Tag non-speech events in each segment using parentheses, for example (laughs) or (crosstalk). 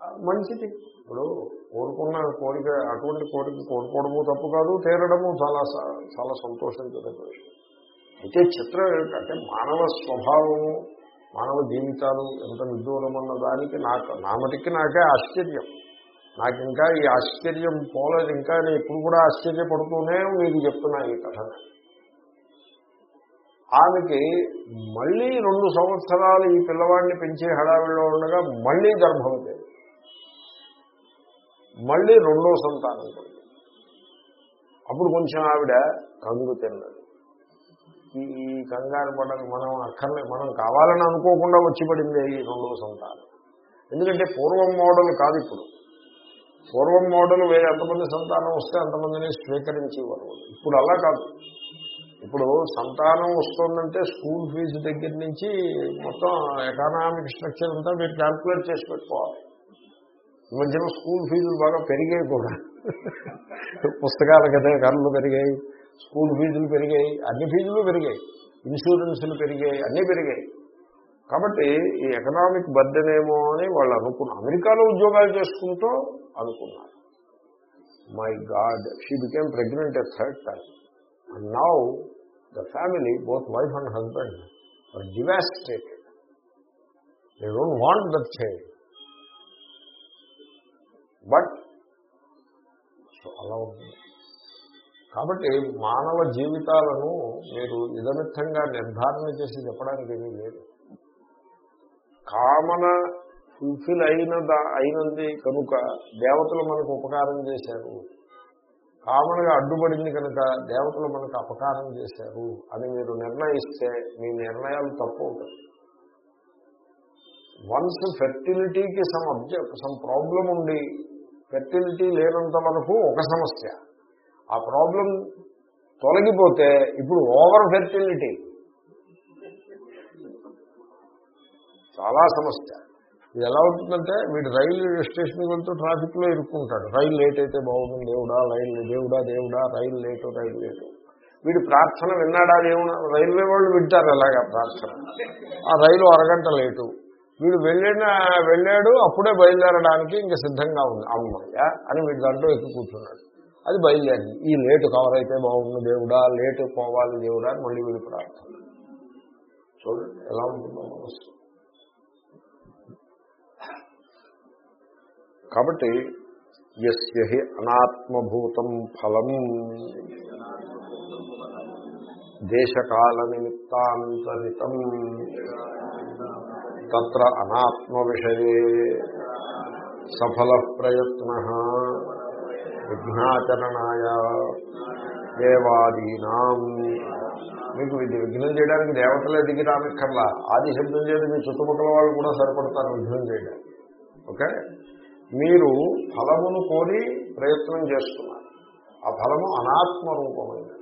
మంచిది ఇప్పుడు కోరుకున్న కోరిక అటువంటి కోరిక కోరుకోవడము తప్పు కాదు తేరడము చాలా చాలా సంతోషించదగ్గ విషయం. అయితే చిత్రం ఏమిటంటే మానవ స్వభావము మానవ జీవితాలు ఎంత విదూరమన్న దానికి నాకు నా మటుకి నాకే ఆశ్చర్యం. నాకు ఇంకా ఈ ఆశ్చర్యం పోలేదు ఇంకా నేను ఇప్పుడు కూడా ఆశ్చర్యపడుతూనే మీకు చెప్తున్నా ఈ కథ. ఆమెకి మళ్ళీ రెండు సంవత్సరాలు ఈ పిల్లవాడిని పెంచే హడావిడిలో ఉండగా మళ్ళీ గర్భం మళ్ళీ రెండో సంతానం కలిగింది అప్పుడు కొంచెం ఆవిడ కంగు తిన్నది. ఈ ఈ కంగారు పడని మనం అక్కర్లే మనం కావాలని అనుకోకుండా వచ్చి పడింది ఈ రెండో సంతానం. ఎందుకంటే పూర్వం మోడల్ కాదు ఇప్పుడు. పూర్వం మోడల్ వేరే ఎంతమంది సంతానం వస్తే అంతమందిని స్వీకరించేవారు. ఇప్పుడు అలా కాదు. ఇప్పుడు సంతానం వస్తుందంటే స్కూల్ ఫీజు దగ్గర నుంచి మొత్తం ఎకనామిక్ స్ట్రక్చర్ అంతా మీరు క్యాల్కులేట్ చేసి పెట్టుకోవాలి. ఈ మధ్యన స్కూల్ ఫీజులు బాగా పెరిగాయి కూడా. పుస్తకాల కదా కర్రలు పెరిగాయి స్కూల్ ఫీజులు పెరిగాయి అన్ని ఫీజులు పెరిగాయి ఇన్సూరెన్సులు పెరిగాయి అన్నీ పెరిగాయి. కాబట్టి ఈ ఎకనామిక్ బర్డెన్ ఏమో అని వాళ్ళు అనుకున్నారు. అమెరికాలో ఉద్యోగాలు చేసుకుంటూ అనుకున్నారు. My God she became pregnant a third time and now the family both wife and husband are devastated they don't want that child but so అలా ఉంటుంది కాబట్టి మానవ జీవితాలను మీరు ఇదమిత్తంగా నిర్ధారణ చేసి చెప్పడానికి ఏమీ లేదు. కామన ఫుల్ఫిల్ అయిన అయినది కనుక దేవతలు మనకు ఉపకారం చేశారు. కామన్గా అడ్డుపడింది కనుక దేవతలు మనకు అపకారం చేశారు అని మీరు నిర్ణయిస్తే మీ నిర్ణయాలు తప్పు అవుతాయి. వన్స్ ఫెర్టిలిటీకి సమ్ అబ్జెక్ట్ సమ్ ప్రాబ్లం ఉండి ఫెర్టిలిటీ లేనంత వరకు ఒక సమస్య. ఆ ప్రాబ్లం తొలగిపోతే ఇప్పుడు ఓవర్ ఫెర్టిలిటీ చాలా సమస్య. ఇది ఎలా ఉంటుందంటే వీడు రైలు స్టేషన్కి వెళ్తూ ట్రాఫిక్లో ఇరుక్కుంటాడు. రైలు లేట్ అయితే బాగుంది దేవుడా రైలు దేవుడా దేవుడా రైలు లేటు రైలు లేటు వీడి ప్రార్థన విన్నాడా దేవుడా? రైల్వే వాళ్ళు వింటారు ఎలాగా ప్రార్థన. ఆ రైలు అరగంట లేటు వీడు వెళ్ళిన వెళ్ళాడు అప్పుడే బయలుదేరడానికి ఇంకా సిద్ధంగా ఉంది. అమ్మయ్య అని వీడి దాంట్లో ఎక్కి కూర్చున్నాడు. అది బయలుదేరింది. ఈ లేటు కవర్ అయితే బాగుంది దేవుడా లేటు పోవాలి దేవుడా అని మళ్ళీ వీడు ప్రార్థన. చూడండి ఎలా ఉంటుందో కాబట్టి ఎస్య హి అనాత్మభూతం ఫలం. దేశకాల నిమిత్తాంతరితం. తత్ర అనాత్మ విషయే సఫల ప్రయత్న విఘ్నాచరణాయ దేవాదీనాం. మీకు ఇది విఘ్నం చేయడానికి దేవతలే దిగి రానక్కర్లా. ఆది శబ్దం చేసి మీ చుట్టుపక్కల వాళ్ళు కూడా సరిపడతారు విఘ్నం చేయడానికి ఓకే? మీరు ఫలమును కోరి ప్రయత్నం చేస్తున్నారు. ఆ ఫలము అనాత్మ రూపమైనది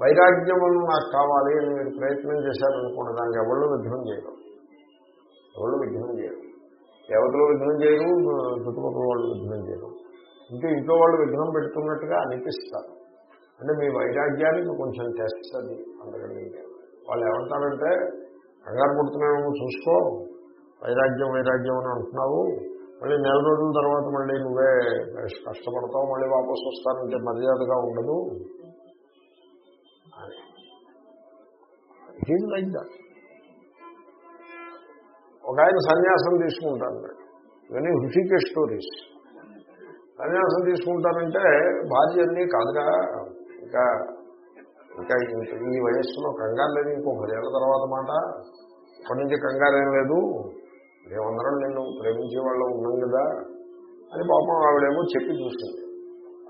వైరాగ్యమును నాకు కావాలి అని మీరు ప్రయత్నం చేశారనుకోండి దానికి ఎవళ్ళు విఘ్నం చేయడం ఎవరు విఘ్నం చేయరు. దేవతలు విఘ్నం చేయరు చుట్టుపక్కల వాళ్ళు విఘ్నం చేయరు. ఇంకా ఇంట్లో వాళ్ళు విఘ్నం పెడుతున్నట్టుగా అనిపిస్తారు. అంటే మీ వైరాగ్యానికి కొంచెం టెస్ట్ అది అంతకంటే వాళ్ళు ఏమంటారంటే కంగారు పడుతున్నామో చూసుకో. వైరాగ్యం వైరాగ్యం అని అంటున్నావు. మళ్ళీ నెల రోజుల తర్వాత మళ్ళీ నువ్వే కష్టపడతావు మళ్ళీ వాపసు వస్తానంటే మర్యాదగా ఉండదు. ఇట్ ఈజ్ లైక్ దట్ ఒక ఆయన సన్యాసం తీసుకుంటాను. ఇవన్నీ హృషికేష్ స్టోరీస్. సన్యాసం తీసుకుంటానంటే భార్య అన్నీ కాదుగా ఇంకా ఇంకా ఈ వయస్సులో కంగారు లేదు ఇంకో పదేళ్ళ తర్వాత మాట. ఇప్పటి నుంచి కంగారు ఏం లేదు. మేమందరం నిన్ను ప్రేమించే వాళ్ళు ఉన్నాం కదా అని పాపం ఆవిడేమో చెప్పి చూసింది.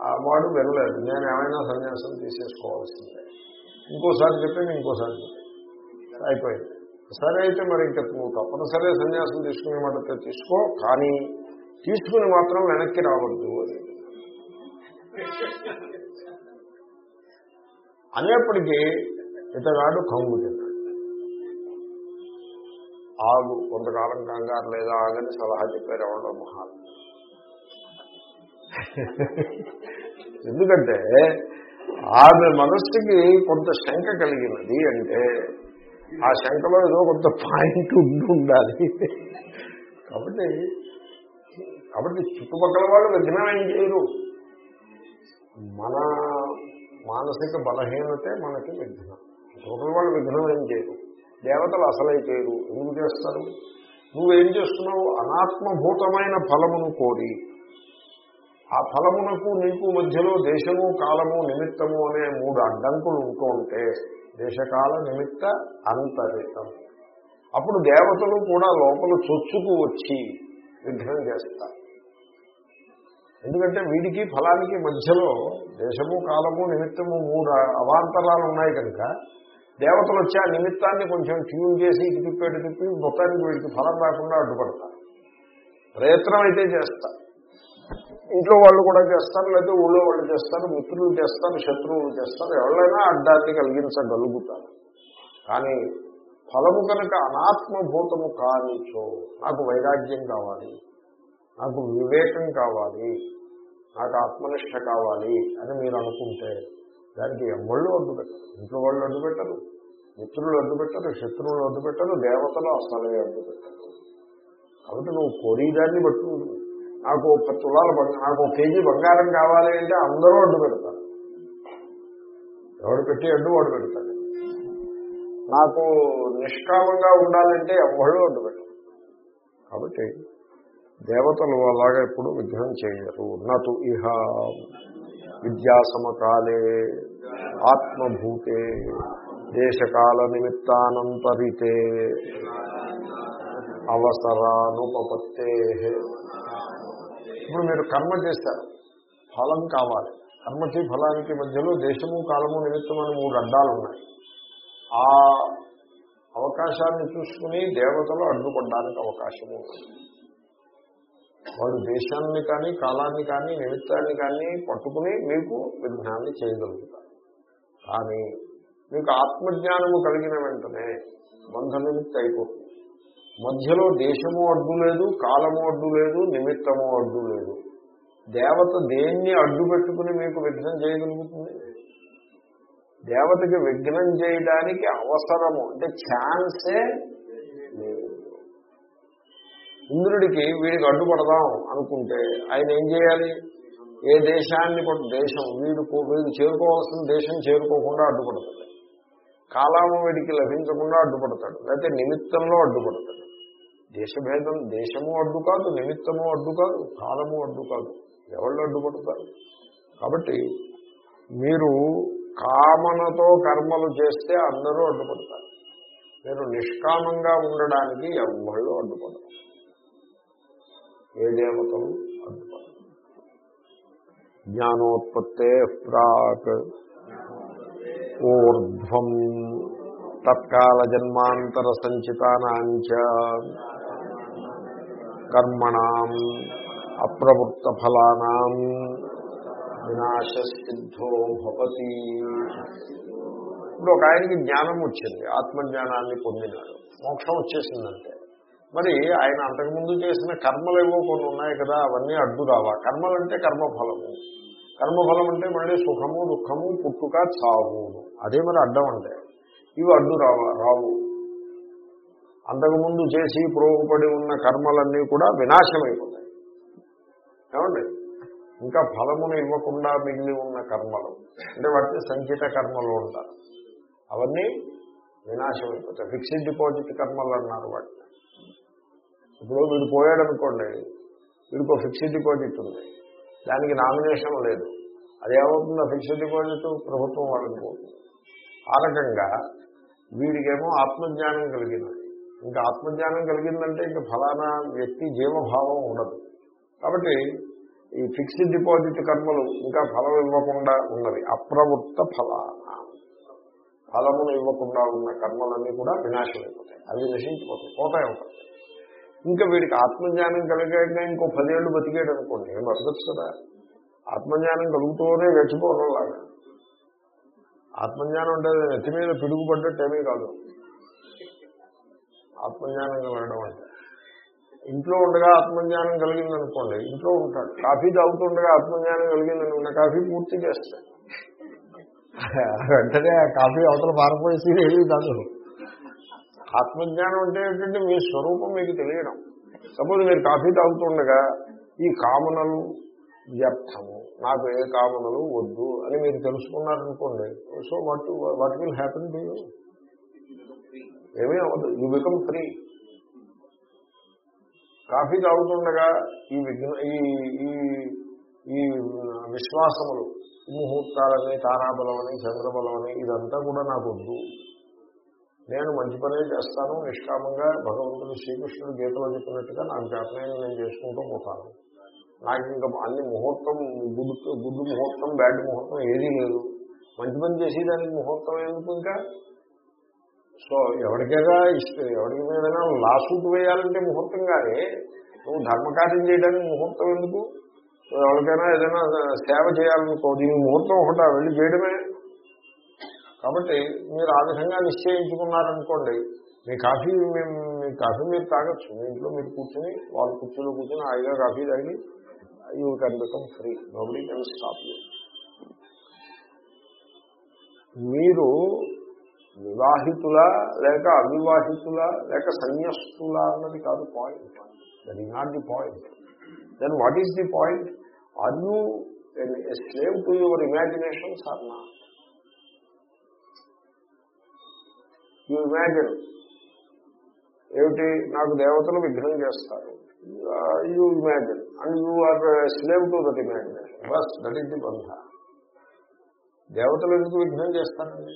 ఆ వాడు వినలేదు. నేను ఏమైనా సన్యాసం తీసేసుకోవాల్సిందే. ఇంకోసారి చెప్పాను ఇంకోసారి అయిపోయింది. సరే అయితే మరి ఇంకా నువ్వు తప్పనిసరి సన్యాసం తీసుకునే మాట తీసుకో కానీ తీసుకుని మాత్రం వెనక్కి రావద్దు అని. అనేప్పటికీ ఇతగాడు కంగు తిన్నాడు ఆగు కొంతకాలం కంగారు లేదా ఆగని సలహా చెప్పారు ఎవరో మహాన్ ఎందుకంటే ఆమె మనస్సుకి కొంత శంక కలిగినది అంటే ఆ శంకలో ఏదో కొంత పాయింట్ ఉండి ఉండాలి. కాబట్టి కాబట్టి చుట్టుపక్కల వాళ్ళు విఘ్నం ఏం చేయరు. మన మానసిక బలహీనతే మనకి విఘ్నం చుట్టుపక్కల వాళ్ళు విఘ్నం ఏం చేయరు. దేవతలు అసలే చేయరు. ఎందుకు చేస్తారు? నువ్వేం చేస్తున్నావు? అనాత్మభూతమైన ఫలమును కోరి. ఆ ఫలమునకు నీకు మధ్యలో దేశము కాలము నిమిత్తము అనే మూడు అడ్డంకులు ఉంటూ ఉంటే దేశకాల నిమిత్త అంతరితం. అప్పుడు దేవతలు కూడా లోపల చొచ్చుకు వచ్చి విఘ్నం చేస్తారు. ఎందుకంటే వీడికి ఫలానికి మధ్యలో దేశము కాలము నిమిత్తము మూడు అవాంతరాలు ఉన్నాయి కనుక దేవతలు వచ్చి ఆ నిమిత్తాన్ని కొంచెం ట్యూన్ చేసి ఇటు తిప్పేటు తిప్పి మొత్తానికి వీడికి ఫలం రాకుండా అడ్డుపడతారు. ప్రయత్నం అయితే చేస్తారు. ఇంట్లో వాళ్ళు కూడా చేస్తారు లేదా ఊళ్ళో వాళ్ళు చేస్తారు మిత్రులు చేస్తారు శత్రువులు చేస్తారు ఎవరైనా అడ్డాన్ని కలిగించగలుగుతారు. కానీ ఫలము కనుక అనాత్మభూతము కానిచో నాకు వైరాగ్యం కావాలి నాకు వివేకం కావాలి నాకు ఆత్మనిష్ట కావాలి అని మీరు అనుకుంటే దానికి ఎమ్మళ్ళు అడ్డు పెట్టరు. ఇంట్లో వాళ్ళు అడ్డు పెట్టరు మిత్రులు అడ్డు పెట్టరు శత్రువులు అడ్డు పెట్టరు దేవతలు అసలే అడ్డు పెట్టరు. కాబట్టి నువ్వు కోరిదాన్ని బట్టి ఉంటుంది. నాకు ఒక తులాల నాకు ఒక కేజీ బంగారం కావాలి అంటే అందరూ అడ్డు పెడతారు. ఎవడు పెట్టి అడ్డు వాడు పెడతాడు. నాకు నిష్కామంగా ఉండాలంటే ఎవళ్ళు అడ్డు పెట్టరు. కాబట్టి దేవతలు అలాగా ఎప్పుడు విగ్రహం చేయరు. నటు ఇహ విద్యాసమకాలే ఆత్మభూతే దేశకాల నిమిత్తానంతరితే అవసరానుపపత్తే ఇప్పుడు మీరు కర్మ చేస్తారు ఫలం కావాలి. కర్మకి ఫలానికి మధ్యలో దేశము కాలము నిమిత్తం అని మూడు అడ్డాలు ఉన్నాయి. ఆ అవకాశాన్ని చూసుకుని దేవతలు అడ్డుపడడానికి అవకాశం ఉంది. వాడు దేశాన్ని కానీ కాలాన్ని కానీ నిమిత్తాన్ని కానీ పట్టుకుని మీకు విజ్ఞాన్ని చేయగలుగుతారు కానీ మీకు ఆత్మజ్ఞానము కలిగిన వెంటనే బంధ నిమిత్త అయిపోతుంది. మధ్యలో దేశము అడ్డు లేదు కాలము అడ్డు లేదు నిమిత్తము అడ్డు లేదు. దేవత దేన్ని అడ్డు పెట్టుకుని మీకు విఘ్నం చేయగలుగుతుంది? దేవతకి విఘ్నం చేయడానికి అవసరము అంటే ఛాన్సే లేదు. ఇంద్రుడికి వీడికి అడ్డుపడదాం అనుకుంటే ఆయన ఏం చేయాలి? ఏ దేశాన్ని పట్టు దేశం వీడు వీడు చేరుకోవాల్సిన దేశం చేరుకోకుండా అడ్డుపడతాడు. కాలము వీడికి లభించకుండా అడ్డుపడతాడు. లేకపోతే నిమిత్తంలో అడ్డుపడతాడు. దేశభేదం దేశము అడ్డు కాదు నిమిత్తము అడ్డు కాదు కాలము అడ్డు కాదు. ఎవళ్ళు అడ్డుపడతారు? కాబట్టి మీరు కామనతో కర్మలు చేస్తే అందరూ అడ్డుపడతారు. మీరు నిష్కామంగా ఉండడానికి ఎవళ్ళు అడ్డుపడతారు ఏ దేవతలు అడ్డుపడతారు జ్ఞానోత్పత్తే ప్రాక్. ఊర్ధ్వం తత్కాల జన్మాంతర సంచితానాంచ. కర్మణం అప్రవృత్త ఫలానాం వినాశసిద్ధో భవతి ఇప్పుడు ఒక ఆయనకి జ్ఞానం వచ్చింది ఆత్మజ్ఞానాన్ని పొందినాడు మోక్షం వచ్చేసిందంటే. మరి ఆయన అంతకుముందు చేసిన కర్మలు ఏవో కొన్ని ఉన్నాయి కదా అవన్నీ అడ్డు రావా? కర్మలంటే కర్మఫలము. కర్మఫలం అంటే మళ్ళీ సుఖము దుఃఖము పుట్టుక చావు అదే మరి అడ్డం అంటే. ఇవి అడ్డు రావా రావు. అంతకుముందు చేసి ప్రోగపడి ఉన్న కర్మలన్నీ కూడా వినాశమైపోతాయి. ఏమండి? ఇంకా ఫలమును ఇవ్వకుండా మిగిలి ఉన్న కర్మలు. అంటే వాటిని సంచిత కర్మలు ఉంటారు అవన్నీ వినాశమైపోతాయి. ఫిక్స్డ్ డిపాజిట్ కర్మలు అన్నారు వాటిని. ఇప్పుడు వీడు పోయాడు అనుకోండి వీడికి ఫిక్స్డ్ డిపాజిట్ ఉంది. దానికి నామినేషన్ లేదు. అదేమవుతుందో ఫిక్స్డ్ డిపాజిట్ ప్రభుత్వం వాళ్ళకి పోతుంది. ఆ రకంగా వీడికేమో ఆత్మజ్ఞానం కలిగింది. ఇంకా ఆత్మజ్ఞానం కలిగిందంటే ఇంకా ఫలానా వ్యక్తి జీవభావం ఉండదు. కాబట్టి ఈ ఫిక్స్డ్ డిపాజిట్ కర్మలు ఇంకా ఫలం ఇవ్వకుండా ఉన్నవి. అప్రవృత్త ఫలాన. ఫలమును ఇవ్వకుండా ఉన్న కర్మలన్నీ కూడా వినాశం అయిపోతాయి అవి నశించిపోతాయి. పోతాయి ఉంటాయి ఇంకా వీడికి ఆత్మజ్ఞానం కలిగాక ఇంకో పదేళ్ళు బతికాడు అనుకోండి ఏం బతకచ్చు కదా? ఆత్మజ్ఞానం కలుగుతూనే గడిచిపోవడంలాగా. ఆత్మజ్ఞానం అంటే నెత్తి మీద పిడుగుపడ్డట్టు ఏమీ కాదు. ఆత్మజ్ఞానం కలగడం అంటే. ఇంట్లో ఉండగా ఆత్మజ్ఞానం కలిగిందనుకోండి ఇంట్లో ఉంటాడు. కాఫీ తాగుతుండగా ఆత్మజ్ఞానం కలిగిందని ఉన్న కాఫీ పూర్తి చేస్తాడు. వెంటనే కాఫీ అవతల పారపోయేసి ఏమీ కాదు. ఆత్మజ్ఞానం అంటే ఏంటంటే మీ స్వరూపం మీకు తెలియడం. సపోజ్ మీరు కాఫీ తాగుతుండగా ఈ కామనలు వ్యర్థము నాకు ఏ కామనలు వద్దు అని మీరు తెలుసుకున్నారనుకోండి so what what will happen to you? ఏమీ అవ్వదు. యూ బికమ్ ఫ్రీ కాఫీ తాగుతుండగా ఈ విఘ్న ఈ ఈ ఈ విశ్వాసములు ముహూర్తాలని తారాబలం అని చంద్రబలం అని ఇదంతా కూడా నాకు వద్దు. నేను మంచి పనే చేస్తాను. నిష్కామంగా భగవంతుడు శ్రీకృష్ణుడు గీతలో చెప్పినట్టుగా నాకు చేతనైన నేను చేసుకుంటూ పోతాను. నాకు ఇంకా అన్ని ముహూర్తం గుడ్ గుడ్డు ముహూర్తం బ్యాడ్ ముహూర్తం ఏదీ లేదు. మంచి పని చేసేదానికి ముహూర్తం ఎందుకు ఇంకా? సో ఎవరికైనా ఇష్టం ఎవరికి ఏదైనా లాసూట్ వేయాలంటే ముహూర్తం కానీ నువ్వు ధర్మకార్యం చేయడానికి ముహూర్తం ఎందుకు? సో ఎవరికైనా ఏదైనా సేవ చేయాలనుకో దీని ముహూర్తం ఒకటి వెళ్ళి చేయడమే. కాబట్టి మీరు ఆ విధంగా నిశ్చయించుకున్నారనుకోండి మీ కాఫీ మేము మీ కాఫీ మీరు తాగొచ్చు. మీ ఇంట్లో మీరు కూర్చొని వాళ్ళు కుర్చీలో కూర్చొని హాయిగా కాఫీ తాగి you can become free. Nobody can stop మీరు వివాహితులా లేక అవివాహితులా లేక సన్యస్తులా అన్నది కాదు point that is not the point then what is the point are you slave to your imaginations are not you imagine ఏమిటి? నాకు దేవతలు విఘ్నం చేస్తారు. You imagine and you are slave to that imagination bus that is the బంధ దేవతలు ఎందుకు విఘ్నం చేస్తారండి?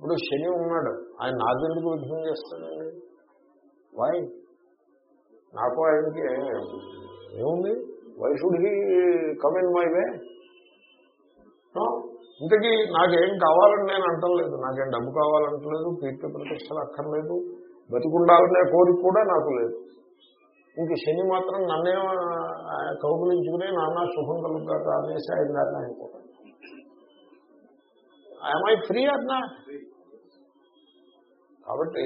ఇప్పుడు శని ఉన్నాడు. ఆయన నాకెందుకు విఘ్నం చేస్తాడండి వాయ్ నాకు ఆయనకి ఏముంది? Why should he come in my way ఇంతకీ నాకేం కావాలని నేను అంటలేదు. నాకేం డబ్బు కావాలంటలేదు. కీర్తి ప్రతిష్టలు అక్కర్లేదు. బతికుండాలనే కోరిక కూడా నాకు లేదు. ఇంక శని మాత్రం నన్నే కౌగులించుకునే నాన్న శుభం కలుగుతాక అనేసి ఆయన దాన్ని అనుకోవడం ఐ ఫ్రీ అన్నా కాబట్టి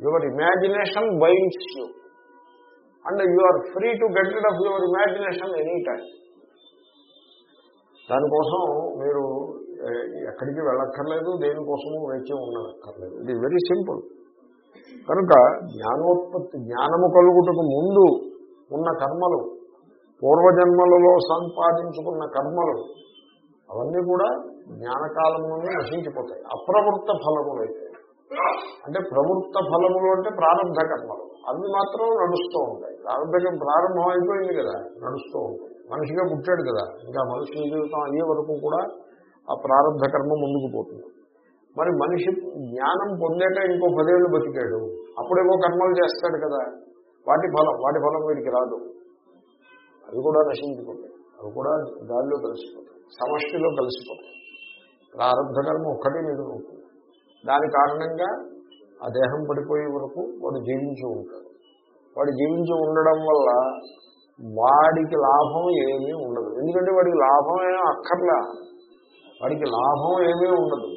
your imagination binds you and you are free to get rid of your imagination any time దానికోసం మీరు ఎక్కడికి వెళ్ళక్కర్లేదు దేనికోసము వేచి ఉండక్కర్లేదు ఇది వెరీ సింపుల్ కనుక జ్ఞానోత్పత్తి జ్ఞానము కలుగుటకు ముందు ఉన్న కర్మలు పూర్వజన్మలలో సంపాదించుకున్న కర్మలు అవన్నీ కూడా జ్ఞానకాలంలోనే నశించిపోతాయి. అప్రవృత్త ఫలములు అయితే. అంటే ప్రవృత్త ఫలములు అంటే ప్రారంభ కర్మలు. అవి మాత్రం నడుస్తూ ఉంటాయి. ప్రారంభకం ప్రారంభం అయిపోయింది కదా నడుస్తూ ఉంటాయి. మనిషిగా పుట్టాడు కదా ఇంకా మనిషి జీవితం అయ్యే వరకు కూడా ఆ ప్రారంభ కర్మ ముందుకు పోతుంది. మరి మనిషి జ్ఞానం పొందాక ఇంకో పదేళ్ళు బతికాడు. అప్పుడేమో కర్మలు చేస్తాడు కదా. వాటి ఫలం వాటి ఫలం వీడికి రాదు. అవి కూడా నశించుకుంటాయి అవి కూడా గాలిలో కలిసిపోతాయి. సమష్టిలో కలిసిపోతాయి. ప్రారంభకర్మ కర్మ ఒక్కటే ఉంటుంది దాని కారణంగా ఆ దేహం పడిపోయే వరకు వాడు జీవించి ఉంటాడు. వాడు జీవించి ఉండడం వల్ల వాడికి లాభం ఏమీ ఉండదు. ఎందుకంటే వాడికి లాభం ఏమీ అక్కర్లా. వాడికి లాభం ఏమీ ఉండదు.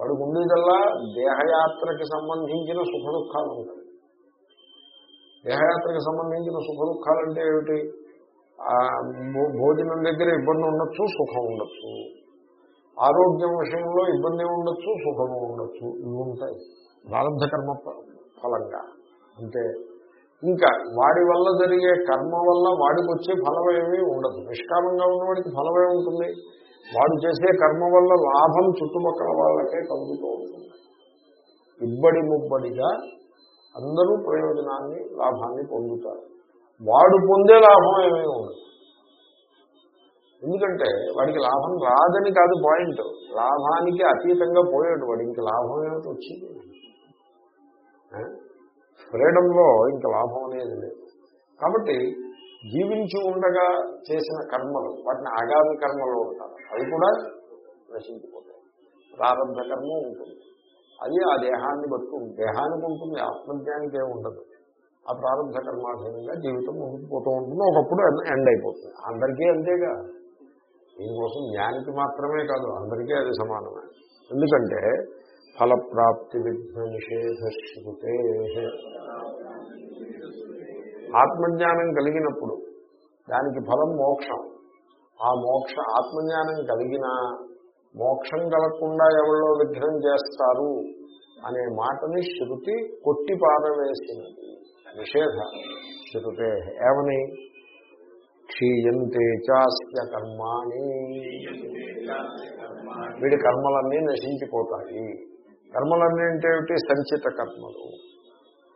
వాడికి ఉండేదల్లా దేహయాత్రకి సంబంధించిన సుఖ దుఃఖాలు ఉంటాయి. దేహయాత్రకి సంబంధించిన సుఖ దుఃఖాలు అంటే ఏమిటి? భోజనం దగ్గర ఇబ్బంది ఉండొచ్చు సుఖం ఉండొచ్చు. ఆరోగ్యం విషయంలో ఇబ్బంది ఉండొచ్చు సుఖము ఉండొచ్చు. ఇవి ఉంటాయి. ప్రారంభ కర్మ ఫలంగా. అంటే ఇంకా వాడి వల్ల జరిగే కర్మ వల్ల వాడికి వచ్చే ఫలం ఏమీ ఉండదు. నిష్కామంగా ఉన్నవాడికి ఫలమే ఉంటుంది. వాడు చేసే కర్మ వల్ల లాభం చుట్టుపక్కల వాళ్ళకే కలుగుతూ ఉంటుంది. ఇబ్బడి ముబ్బడిగా అందరూ ప్రయోజనాన్ని లాభాన్ని పొందుతారు. వాడు పొందే లాభం ఏమీ ఉండదు. ఎందుకంటే వాడికి లాభం రాదని కాదు పాయింట్. లాభానికి అతీతంగా పోయాడు వాడు. ఇంక లాభం ఏమిటి వచ్చింది? ఫ్రీడంలో ఇంక లాభం అనేది లేదు. కాబట్టి జీవించి ఉండగా చేసిన కర్మలు వాటిని ఆగామి కర్మలు ఉంటారు అవి కూడా నశించిపోతాయి. ప్రారంభ కర్మ ఉంటుంది. అది ఆ దేహాన్ని బతుకు దేహానికి ఉంటుంది ఆత్మజ్ఞానికి ఏమి ఉండదు. ఆ ప్రారంభ కర్మాధీనంగా జీవితం ముగిపోతూ ఉంటుంది. ఒకప్పుడు ఎండ్ అయిపోతుంది. అందరికీ అంతేగా. దీనికోసం జ్ఞానికి మాత్రమే కాదు అందరికీ అది సమానమే. ఎందుకంటే ఫలప్రాప్తి విఘ్న నిషేధ శృతే. ఆత్మజ్ఞానం కలిగినప్పుడు దానికి ఫలం మోక్షం. ఆ మోక్ష ఆత్మజ్ఞానం కలిగిన మోక్షం కలగకుండా ఎవరిలో విఘ్నం చేస్తారు అనే మాటని శృతి కొట్టి పారవేసినది నిషేధ శృతే ఏమని? క్షీయంతే చాస్య కర్మాణి. వీడి కర్మలన్నీ నశించిపోతాయి. కర్మలన్నీ అంటే ఏమిటి? సంచిత కర్మలు.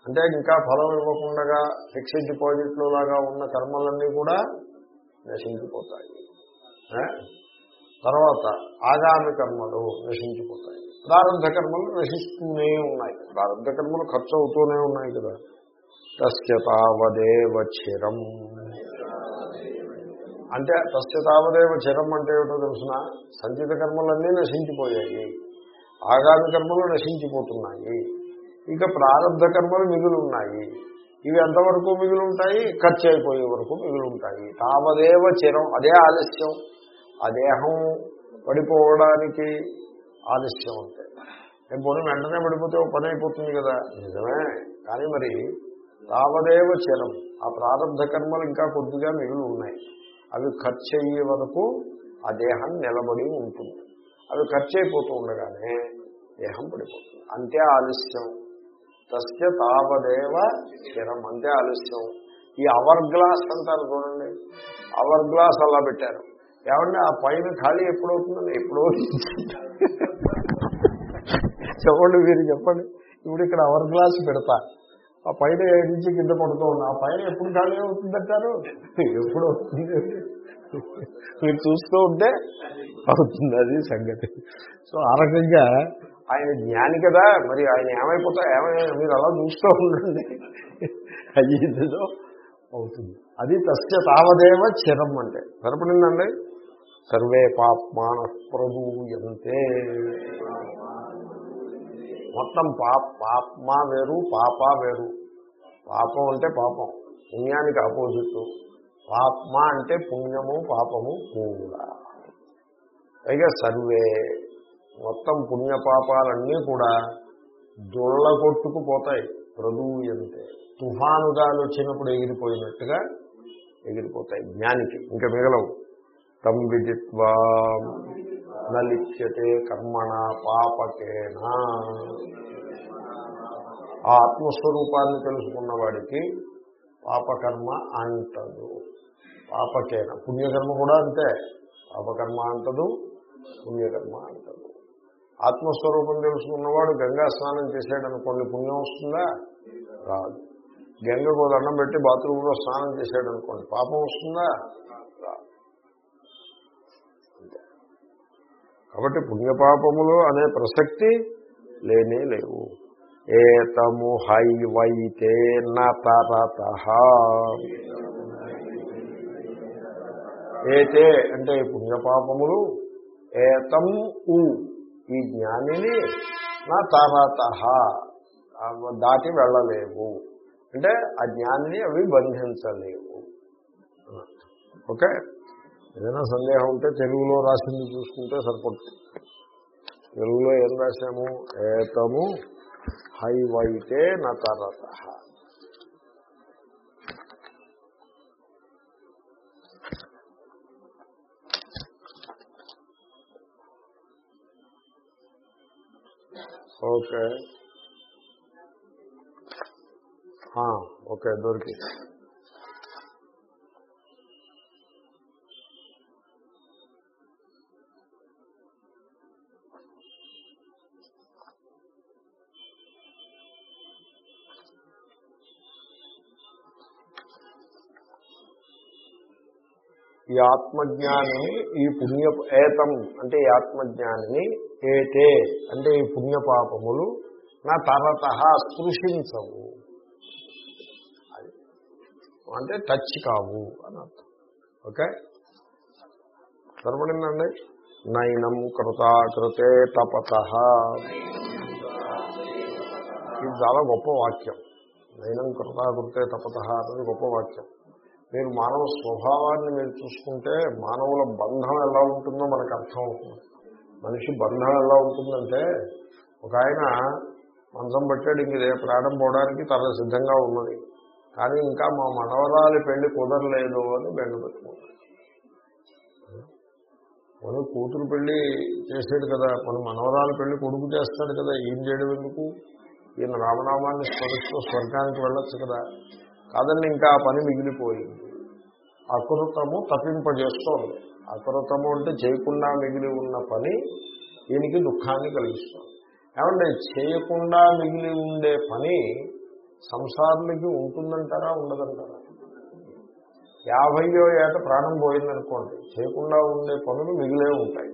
అంటే ఇంకా ఫలం ఇవ్వకుండా ఫిక్స్డ్ డిపాజిట్లు లాగా ఉన్న కర్మలన్నీ కూడా నశించిపోతాయి. తర్వాత ఆగామి కర్మలు నశించిపోతాయి. ప్రారంభ కర్మలు నశిస్తూనే ఉన్నాయి. ప్రారంభ కర్మలు ఖర్చు అవుతూనే ఉన్నాయి కదా. తస్య తావదేవ చిరం. అంటే తస్య తావదేవ చిరం అంటే ఏమిటో తెలుసిన? సంచిత కర్మలన్నీ నశించిపోయాయి. ఆగామి కర్మలు నశించిపోతున్నాయి. ఇక ప్రారంభ కర్మలు మిగిలి ఉన్నాయి ఇవి ఎంతవరకు మిగిలి ఉంటాయి ఖర్చు అయిపోయే వరకు మిగిలి ఉంటాయి తావదేవ చిరం అదే ఆలస్యం. ఆ దేహం పడిపోవడానికి ఆలస్యం ఉంటాయి నేను పోనీ వెంటనే పడిపోతే ఓ పని అయిపోతుంది కదా. నిజమే. కానీ మరి తావదేవ చిరం ఆ ప్రారంభ కర్మలు ఇంకా కొద్దిగా మిగిలి ఉన్నాయి. అవి ఖర్చు అయ్యే వరకు ఆ దేహం నిలబడి ఉంటుంది. అవి ఖర్చు అయిపోతూ ఉండగానే దేహం పడిపోతుంది. అంతే ఆలస్యం. తస్య తావదేవ స్థిరం. అంతే ఆలస్యం. ఈ అవర్ గ్లాస్ అంటారు చూడండి. అవర్ గ్లాస్ అలా పెట్టారు. ఏమంటే ఆ పైన ఖాళీ ఎప్పుడవుతుందని ఎప్పుడో చెప్పండి మీరు చెప్పండి. ఇప్పుడు ఇక్కడ అవర్ గ్లాస్ పెడతా. ఆ పైన నుంచి కింద పడుతూ ఉన్నా? ఆ పైన ఎప్పుడు ఖాళీ అవుతుందంటారు? ఎప్పుడు అవుతుంది? మీరు చూస్తూ ఉంటే అవుతుంది అది సంగతి. సో ఆ రకంగా ఆయన జ్ఞాని కదా మరి ఆయన ఏమైపోతా ఏమైనా మీరు అలా చూస్తూ ఉండండి. అయ్యేదో అవుతుంది. అది తస్య తావదేవ చిరం అంటే. సరిపడిందండి? సర్వే పాప్మాన ప్రదూయంతే. మొత్తం పాప పాప్మా వేరు పాప వేరు. పాపం అంటే పాపం. పుణ్యానికి ఆపోజిట్. పాప్మా అంటే పుణ్యము పాపము కూడా. పైగా సర్వే మొత్తం పుణ్యపాపాలన్నీ కూడా దొళ్ళ కొట్టుకుపోతాయి ప్రదూయంతే తుఫాను వచ్చినప్పుడు ఎగిరిపోయినట్టుగా ఎగిరిపోతాయి. జ్ఞానికి ఇంకా మిగలవు. తం విదిత్వా నలిప్యతే కర్మణ పాపకేనా. ఆ ఆత్మస్వరూపాన్ని తెలుసుకున్న వాడికి పాపకర్మ అంటదు. పాపకేన. పుణ్యకర్మ కూడా అంతే. పాపకర్మ అంటదు పుణ్యకర్మ అంటదు. ఆత్మస్వరూపం తెలుసుకున్నవాడు గంగా స్నానం చేశాడనుకోండి పుణ్యం వస్తుందా? రాదు. గంగకు దండం పెట్టి బాత్రూంలో స్నానం చేశాడనుకోండి పాపం వస్తుందా? రాదు. కాబట్టి పుణ్యపాపములు అనే ప్రసక్తి లేనే లేవు. ఏతము హైవైతే నతరత. ఏతే అంటే పుణ్యపాపములు. ఏతం ఉ ఈ జ్ఞానిని నా తరత దాటి వెళ్ళలేవు. అంటే ఆ జ్ఞానిని అవి బంధించలేవు. ఓకే? ఏదైనా సందేహం ఉంటే తెలుగులో రాసింది చూసుకుంటే సరిపడుతుంది తెలుగులో ఏం రాశాము? ఏతము హైవైతే నతరత. ఓకే. ఆ, ఓకే దొరికి ఈ ఆత్మజ్ఞానిని ఈ పుణ్య ఏతం అంటే ఈ ఆత్మజ్ఞానిని ఏతే అంటే ఈ పుణ్యపాపములు నా తరత స్పృశించవు. అంటే టచ్ కావు అని అర్థం. ఓకే? సరిపడిందండి? నయనం కృతాకృతే తపత. ఇది చాలా గొప్ప వాక్యం. నయనం కృతాకృతే తపత అనేది గొప్ప వాక్యం. మీరు మానవ స్వభావాన్ని మీరు చూసుకుంటే మానవుల బంధం ఎలా ఉంటుందో మనకు అర్థం అవుతుంది మనిషి బంధం ఎలా ఉంటుందంటే ఒక ఆయన మంచం పట్టాడు ఇంక ఇదే ప్రాణం పోవడానికి తన సిద్ధంగా ఉన్నది. కానీ ఇంకా మా మనవరాలి పెళ్ళి కుదరలేదు అని బెంగ పెట్టుకున్నాడు కూతురు పెళ్ళి చేసాడు కదా మన మనవరాలి పెళ్ళి కొడుకు చేస్తాడు కదా ఏం చేయడం ఎందుకు? ఈయన రామనామాన్ని స్మరిస్తూ స్వర్గానికి వెళ్ళొచ్చు కదా. కాదండి ఇంకా ఆ పని మిగిలిపోయింది. అకృతము తప్పింపజేస్తోంది అకృతము అంటే చేయకుండా మిగిలి ఉన్న పని దీనికి దుఃఖాన్ని కలిగిస్తుంది. ఏమంటే చేయకుండా మిగిలి ఉండే పని సంసారులకి ఉంటుందంటారా ఉండదంటారా? యాభయో ఏట ప్రాణం పోయిందనుకోండి చేయకుండా ఉండే పనులు మిగిలే ఉంటాయి.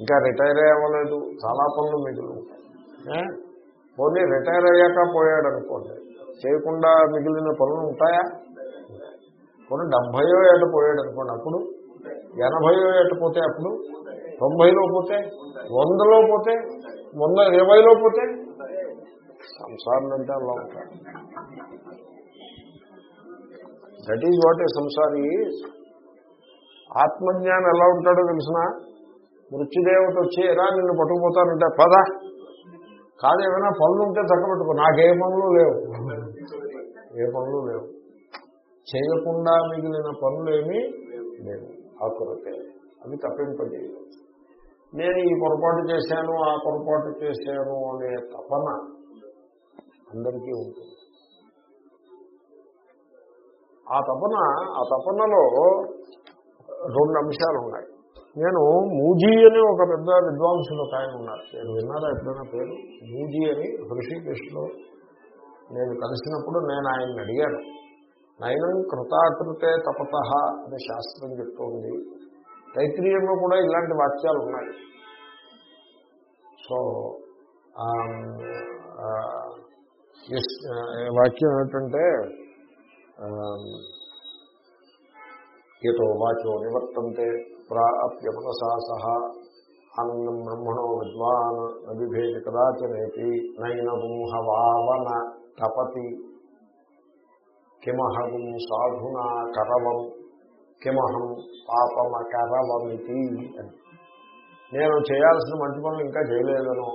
ఇంకా రిటైర్ అవ్వలేదు చాలా పనులు మిగిలి ఉంటాయి. పోనీ రిటైర్ అయ్యాక పోయాడు అనుకోండి చేయకుండా మిగిలిన పనులు ఉంటాయా? కొన్ని డెబ్భయో ఏట పోయాడు అనుకోండి అప్పుడు? ఎనభయో ఏట పోతే అప్పుడు? తొంభైలో పోతే? వందలో పోతే? వంద ఇరవైలో పోతే? సంసారం అంటే అలా ఉంటాడు. దట్ ఈజ్ వాట్ ఏ సంసారి ఆత్మజ్ఞానం ఎలా ఉంటాడో తెలిసిన? మృత్యుదేవత వచ్చి ఎలా నిన్ను పట్టుకుపోతానంటే పద. కాదు ఏమైనా పనులు ఉంటే చక్కబెట్టుకో. నాకే పనులు లేవు. ఏ పనులు లేవు. చేయకుండా మిగిలిన పనులేమీ లేవు. ఆ కొరకే. అవి తప్పింపజేయవు నేను ఈ పొరపాటు చేశాను ఆ పొరపాటు చేశాను అనే తపన అందరికీ ఉంటుంది. ఆ తపన ఆ తపనలో రెండు అంశాలు ఉన్నాయి. నేను మూజీ అని ఒక పెద్ద విద్వాంసులు ఒక ఆయన ఉన్నారు. నేను విన్నారా ఎప్పుడైనా పేరు? మూజీ అని హృషికేశ్లో నేను కలిసినప్పుడు నేను ఆయన్ని అడిగాను. నయనం కృతాకృతే తపత అనే శాస్త్రం చెప్తోంది. తైత్రీయంలో కూడా ఇలాంటి వాక్యాలు ఉన్నాయి. సో వాక్యం ఏమిటంటే ఏతో వాచో నివర్తంతే ప్రాప్యమనసా సహ అన్నం బ్రహ్మణో విద్వాన్ నభిభేద కదాచనేతి నైనగుం వావన తపతి కిమహం సాధునా కరవం కిమహం పాపమకరవమితి అని. నేను చేయాల్సిన మంచి పనులు ఇంకా చేయలేదను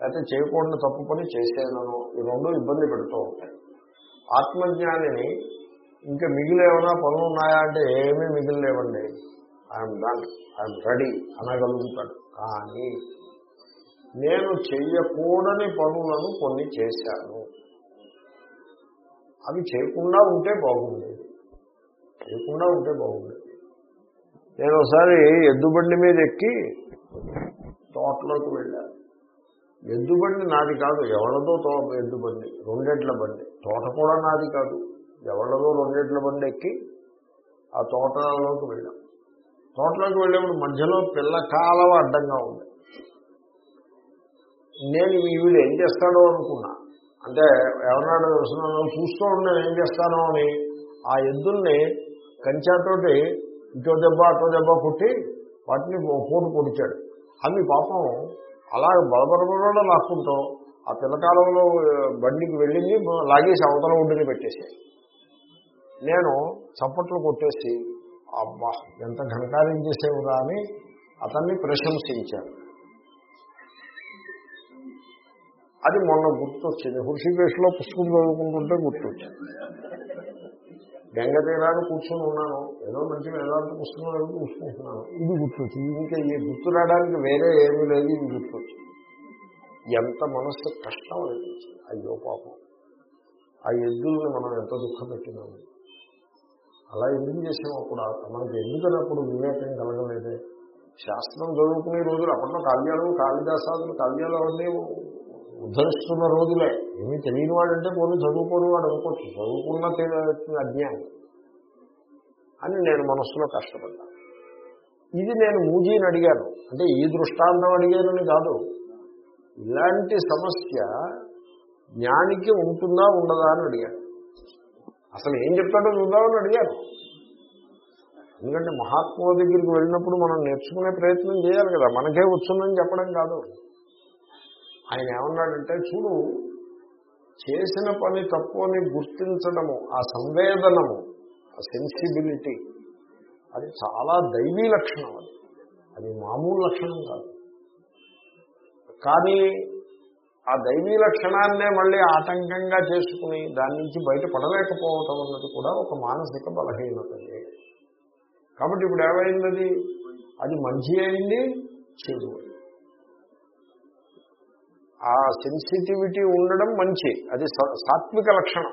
లేకపోతే చేయకూడని తప్పు పని చేసేదను ఈ రెండు ఇబ్బంది పెడుతూ ఉంటాయి. ఆత్మజ్ఞానిని ఇంకా మిగిలేవనా పనులు ఉన్నాయా అంటే ఏమీ మిగిలిలేవండి. ఐఎమ్ డన్ ఐఎమ్ రెడీ అనగలుగుతాడు. కానీ నేను చెయ్యకూడని పనులను కొన్ని చేశాను. అవి చేయకుండా ఉంటే బాగుండేది. చేయకుండా ఉంటే బాగుండేది. నేను ఒకసారి ఎద్దుబండి మీద ఎక్కి తోటలోకి వెళ్ళాను ఎద్దుబండి నాది కాదు ఎవరిదో తో ఎద్దుబండి రెండేట్ల బండి. తోట కూడా నాది కాదు ఎవరిదో రెండేట్ల బండి ఎక్కి ఆ తోటలోకి వెళ్ళాం. తోటలోకి వెళ్ళేప్పుడు మధ్యలో పిల్ల కాలవ అడ్డంగా ఉంది. నేను ఈవిడ ఏం చేస్తాడో అనుకున్నా. అంటే ఎవరినాడు వస్తున్నాను చూస్తూ ఉండే ఏం చేస్తానో అని ఆ ఎద్దుల్ని కంచాతోటి ఇటో దెబ్బ అటో దెబ్బ కొట్టి వాటిని పోటు పొడిచాడు. అవి పాపం అలా బలబరబడ లాక్కుంటూ ఆ పిల్లకాలంలో బండికి వెళ్ళింది లాగేసి అవతల ఒడ్డుని పెట్టేశాయి. నేను చప్పట్లు కొట్టేసి అబ్బా ఎంత ఘనకార్యం చేసేవురా అని అతన్ని ప్రశంసించాను. అది మొన్న గుర్తొచ్చింది. హృషికేశ్లో పుస్తకం చదువుకుంటుంటే గుర్తొచ్చింది. గంగ తీరాన్ని కూర్చొని ఉన్నాను. ఏదో మంచి వేదాంత పుస్తకం చదువుతూ చూసుకుంటున్నాను ఇది గుర్తొచ్చింది. ఇంకా ఈ గుర్తు రావడానికి వేరే ఏమీ లేదు ఇది గుర్తొచ్చింది. ఎంత మనస్సు కష్టం అనిపించింది. అయ్యో పాపం. ఆ ఎద్దుల్ని మనం ఎంత దుఃఖం పెట్టినాము అలా ఎందుకు చేసాము అప్పుడు? మనకి ఎందుకనప్పుడు వివేకం కలగలేదే? శాస్త్రం చదువుకునే రోజులు అప్పట్లో కావ్యాలు కాళిదాసాదులు కావ్యాలు అవన్నీ ఉద్ధరిస్తున్న రోజులే. ఏమీ తెలియని వాడంటే పోనీ చదువుకోని వాడు అనుకోవచ్చు చదువుకున్న తెలి- అజ్ఞానం. అని నేను మనస్సులో కష్టపడ్డాను ఇది నేను మూజీని అడిగాను. అంటే ఈ దృష్టాంతం అడిగానని కాదు. ఇలాంటి సమస్య జ్ఞానికి ఉంటుందా ఉండదా అని అడిగాను. అసలు ఏం చెప్తాడో చూద్దామని అడిగాను. ఎందుకంటే మహాత్ముల దగ్గరికి వెళ్ళినప్పుడు మనం నేర్చుకునే ప్రయత్నం చేయాలి కదా. మనకే వచ్చుందని చెప్పడం కాదు. ఆయన ఏమన్నాడంటే చూడు చేసిన పని తప్పు అని గుర్తించడము ఆ సంవేదనము ఆ సెన్సిబిలిటీ అది చాలా దైవీ లక్షణం అది. అది మామూలు లక్షణం కాదు. కానీ ఆ దైవీ లక్షణాన్నే మళ్ళీ ఆటంకంగా చేసుకుని దాని నుంచి బయటపడలేకపోవటం అన్నది కూడా ఒక మానసిక బలహీనతయే. కాబట్టి ఇప్పుడు ఏమైంది అది మంచి అయింది చెడు అయింది. ఆ సెన్సిటివిటీ ఉండడం మంచి. అది సాత్విక లక్షణం.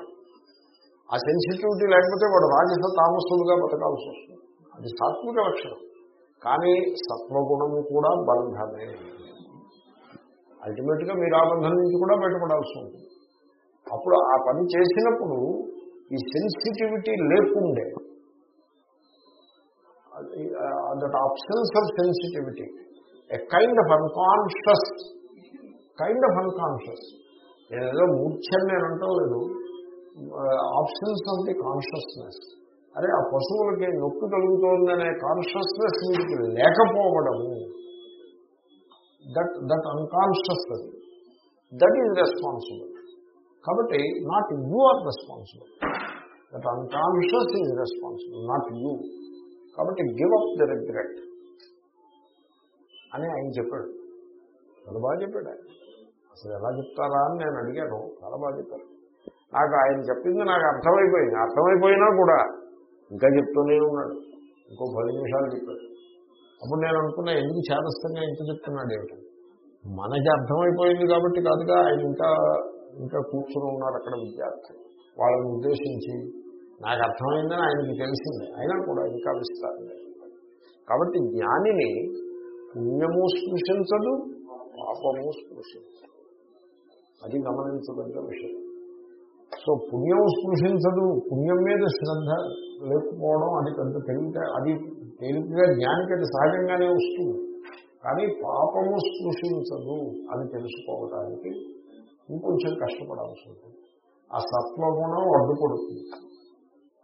ఆ సెన్సిటివిటీ లేకపోతే వాడు రాజస తామసులుగా బతకాల్సి వస్తుంది. అది సాత్విక లక్షణం. కానీ సత్వగుణము కూడా బంధమే. అల్టిమేట్గా మీరు ఆ బంధం నుంచి కూడా బయటపడాల్సి ఉంటుంది. అప్పుడు ఆ పని చేసినప్పుడు ఈ సెన్సిటివిటీ లేకుండే. That options of sensitivity a kind of unconscious kind of unconscious నేను ఏదో మూర్ఛని నేను అంటలేదు ఆప్షన్స్ ఆఫ్ ది కాన్షియస్నెస్ అరే ఆ పశువులకి నొప్పి కలుగుతోందనే కాన్షియస్నెస్ మీకు లేకపోవడము. దట్ దట్ అన్కాన్షియస్ అది దట్ ఈజ్ రెస్పాన్సిబుల్ కాబట్టి not you are responsible that unconscious is responsible not you కాబట్టి గివ్ అప్ ద రిగ్రెట్ అని ఆయన చెప్పాడు. చాలా బాగా చెప్పాడు ఆయన. అసలు ఎలా చెప్తారా అని నేను అడిగాను. చాలా బాగా చెప్పారు. నాకు ఆయన చెప్పింది నాకు అర్థమైపోయింది. అర్థమైపోయినా కూడా ఇంకా చెప్తూనే ఉన్నాడు. ఇంకో పది నిమిషాలు చెప్పాడు. అప్పుడు నేను అనుకున్నా ఎందుకు చేదస్తంగా ఇంత చెప్తున్నాడు ఏమిటి? మనకి అర్థమైపోయింది కాబట్టి కాదుగా ఆయన ఇంకా ఇంకా కూర్చుని ఉన్నారు అక్కడ విద్యార్థి. వాళ్ళని ఉద్దేశించి నాకు అర్థమైందని ఆయనకి తెలిసింది. అయినా కూడా ఇంకా విస్తారంగా కాబట్టి జ్ఞానిని పుణ్యము స్పృశించదు పాపము స్పృశించదు. అది గమనించదగ్గ విషయం. సో పుణ్యం స్పృశించదు పుణ్యం మీద శ్రద్ధ లేకపోవడం అది పెద్ద తెలివితే అది తేలికగా జ్ఞానికి అది సహజంగానే వస్తుంది. కానీ పాపము స్పృశించదు అని తెలుసుకోవడానికి ఇంకొంచెం కష్టపడాల్సి ఉంటుంది. ఆ సత్వగుణం అడ్డుపడుతుంది.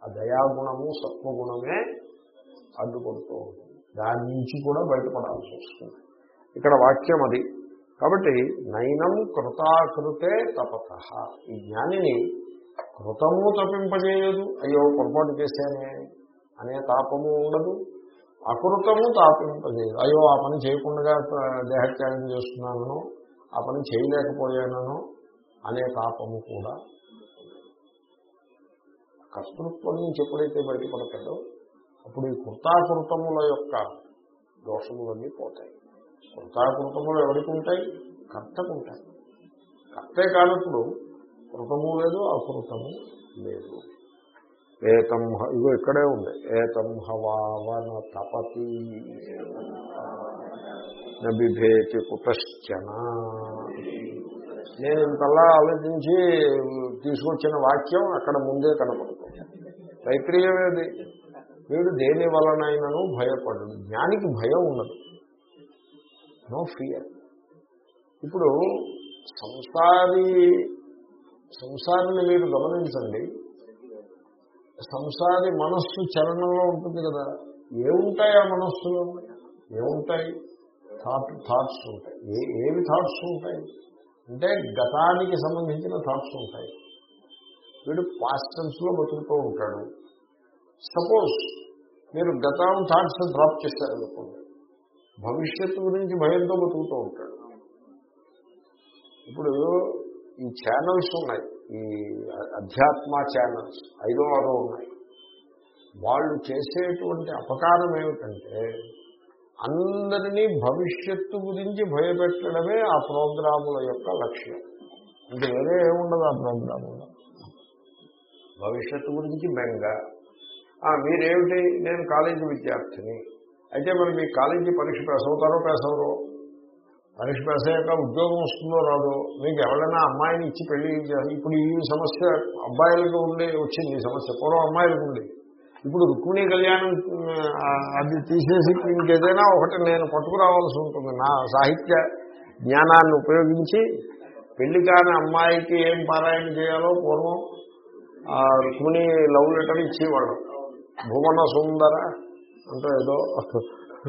ఆ దయాగుణము సత్వగుణమే అడ్డుపడుతూ ఉంటుంది. దాని నుంచి కూడా బయటపడాల్సి వస్తుంది. ఇక్కడ వాక్యం అది. కాబట్టి నైనం కృతాకృతే తపత. ఈ జ్ఞానిని కృతము తప్పింపజేయదు అయ్యో పొరపాటు చేశానే అనే తాపము ఉండదు. అకృతము తాపింపజేయదు. అయ్యో ఆ పని చేయకుండా దేహత్యాగం చేస్తున్నానో ఆ పని చేయలేకపోయానో అనే తాపము కూడా కర్తృత్వం నుంచి ఎప్పుడైతే బయటపడతాడో అప్పుడు ఈ కృతాకృతముల యొక్క దోషములన్నీ పోతాయి. కృతాకృతములు ఎవరికి ఉంటాయి కర్తకు ఉంటాయి కర్తే కానప్పుడు కృతము లేదు అకృతము లేదు. ఏతం ఇగో ఇక్కడే ఉంది. ఏతం హవావన తపతి. నబిభేతి కుతశ్చన. నేను ఇంతలా ఆలోచించి తీసుకొచ్చిన వాక్యం అక్కడ ముందే కనపడుతుంది. తైత్రీయమేది వీడు దేని వలనైనను భయపడు జ్ఞానికి భయం ఉండదు నో ఫియర్. ఇప్పుడు సంసారి సంసారిని మీరు గమనించండి. సంసారి మనస్సు చలనంలో ఉంటుంది కదా. ఏముంటాయి ఆ మనస్సులో? ఏముంటాయి? థాట్ థాట్స్ ఉంటాయి. ఏ ఏవి థాట్స్ ఉంటాయి? అంటే గతానికి సంబంధించిన థాట్స్ ఉంటాయి. వీడు పాస్ట్లో బతుకుతూ ఉంటాడు. సపోజ్ మీరు గతం థాట్స్ డ్రాప్ చేశారనుకోండి. భవిష్యత్తు గురించి భయంతో బతుకుతూ ఉంటాడు. ఇప్పుడు ఈ ఛానల్స్ ఉన్నాయి. ఈ అధ్యాత్మ ఛానల్స్ ఐదో ఆరో ఉన్నాయి. వాళ్ళు చేసేటువంటి అపకారం ఏమిటంటే అందరినీ భవిష్యత్తు గురించి భయపెట్టడమే ఆ ప్రోగ్రాముల యొక్క లక్ష్యం. అంటే వేరే ఏముండదు ఆ ప్రోగ్రాములో భవిష్యత్తు గురించి బెంగ. మీరేమిటి? నేను కాలేజీ విద్యార్థిని. అయితే మరి మీ కాలేజీ పరీక్ష పాస్ అవుతారో పాస్ అవరో పరీక్ష పాస్ అయ్యాక ఉద్యోగం వస్తుందో రాదో? మీకు ఎవరైనా అమ్మాయిని ఇచ్చి పెళ్ళి ఇప్పుడు ఈ సమస్య అబ్బాయిలకు ఉండే వచ్చింది ఈ సమస్య. పూర్వం అమ్మాయిలకు ఉంది ఇప్పుడు రుక్మిణీ కళ్యాణం అది తీసేసి ఇంకేదైనా ఒకటి నేను పట్టుకురావాల్సి ఉంటుంది. నా సాహిత్య జ్ఞానాన్ని ఉపయోగించి పెళ్ళి కాని అమ్మాయికి ఏం పారాయణ చేయాలో పూర్వం ఆ రుక్మిణి లవ్ లెటర్ ఇచ్చేవాళ్ళం. భువన సుందర అంటే ఏదో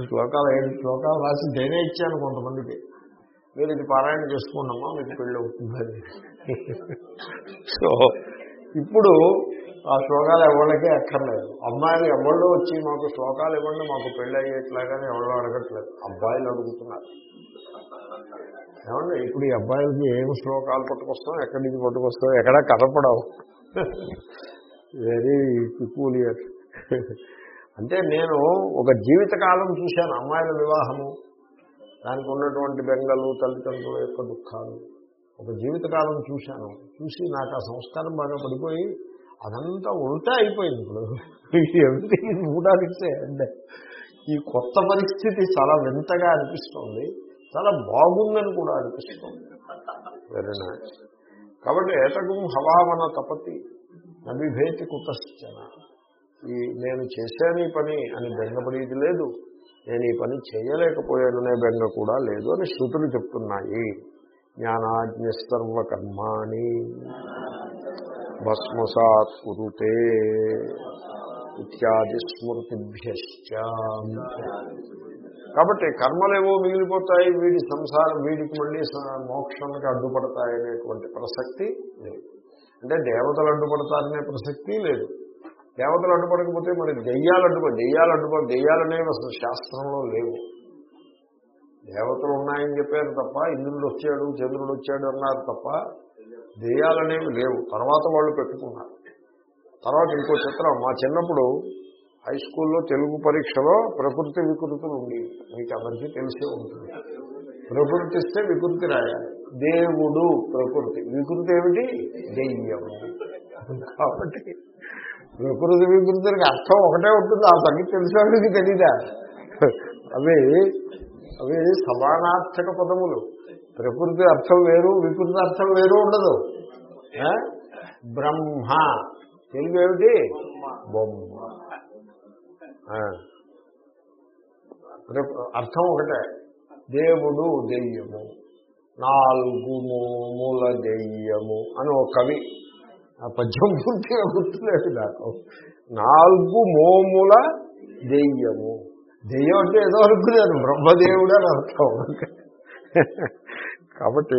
శ్లోకాలు ఏడు శ్లోకాలు రాసి నేనే ఇచ్చాను కొంతమందికి. మీరు ఇది పారాయణ చేసుకోండమ్మా మీకు పెళ్ళి అవుతుందని. సో ఇప్పుడు ఆ శ్లోకాలు ఎవరికి అక్కర్లేదు. అమ్మాయిలు ఎవళ్ళు వచ్చి మాకు శ్లోకాలు ఇవ్వండి మాకు పెళ్ళి అయ్యేట్లాగానే ఎవరో అడగట్లేదు. అబ్బాయిలు అడుగుతున్నారు. ఏమండి ఇప్పుడు ఈ అబ్బాయిలకి ఏం శ్లోకాలు పట్టుకొస్తాం? ఎక్కడి నుంచి పట్టుకొస్తాం? ఎక్కడా కనపడవు. వెరీ పికూలియర్ అంటే నేను ఒక జీవితకాలం చూశాను అమ్మాయిల వివాహము. దానికి ఉన్నటువంటి బెంగలు తల్లిదండ్రుల యొక్క దుఃఖాలు. ఒక జీవితకాలం చూశాను. చూసి నాకు ఆ సంస్కారం బాగా పడిపోయి అదంతా ఉల్టా అయిపోయింది ఇప్పుడు. ఎవ్రీథింగ్ మూడాలిస్తే అంటే ఈ కొత్త పరిస్థితి చాలా వింతగా అనిపిస్తుంది. చాలా బాగుందని కూడా అనిపిస్తుంది. వెరీ నైస్ కాబట్టి ఏతకం హవామన తపతి నభిభేతి కుతశ్చన ఈ నేను చేశాను ఈ పని అని బెంగపడేది లేదు. నేను ఈ పని చేయలేకపోయాననే బెంగ కూడా లేదు అని శృతులు చెప్తున్నాయి. జ్ఞానాజ్ఞ సర్వకర్మాణి భస్మసాత్ కురుతే ఇత్యాది స్మృతిభ్య కాబట్టి కర్మలేవో మిగిలిపోతాయి వీడి సంసారం వీడికి మళ్ళీ మోక్షానికి అడ్డుపడతాయి అనేటువంటి ప్రసక్తి లేదు. అంటే దేవతలు అడ్డుపడతారనే ప్రసక్తి లేదు. దేవతలు అడ్డుపడకపోతే మరి దెయ్యాలు అడ్డుపడి దెయ్యాలు అడ్డుపడి దెయ్యాలనేవి అసలు శాస్త్రంలో లేవు. దేవతలు ఉన్నాయని చెప్పారు తప్ప ఇంద్రుడు వచ్చాడు చంద్రుడు వచ్చాడు అన్నారు తప్ప దెయ్యాలనేవి లేవు. తర్వాత వాళ్ళు పెట్టుకున్నారు. తర్వాత ఇంకో చిత్రం మా చిన్నప్పుడు హై స్కూల్లో తెలుగు పరీక్షలో ప్రకృతి వికృతులు ఉంది మీకు అందరికీ తెలిసే ఉంటుంది. ప్రకృతి ఇస్తే వికృతి రాయాలి. దేవుడు ప్రకృతి. వికృతి ఏమిటి? దెయ్యము. (laughs) కాబట్టి ప్రకృతి వికృతికి అర్థం ఒకటే ఉంటుంది. ఆ సంగతి తెలిసినవాడికి తెలీదా? అవి అవి సమానార్థక పదములు. ప్రకృతి అర్థం వేరు వికృతి అర్థం వేరు ఉండదు. బ్రహ్మ. తెలుగు ఏమిటి? బొమ్మ. అర్థం ఒకటే. దేవుడు దెయ్యము. నాలుగు మూల దెయ్యము అని ఒక కవి ఆ పద్యం పూర్తిగా గుర్తులేదు నాకు. నాలుగు మోముల దెయ్యము. దెయ్యం అంటే ఏదో అనుకున్నాను బ్రహ్మదేవుడు అని అర్థం. కాబట్టి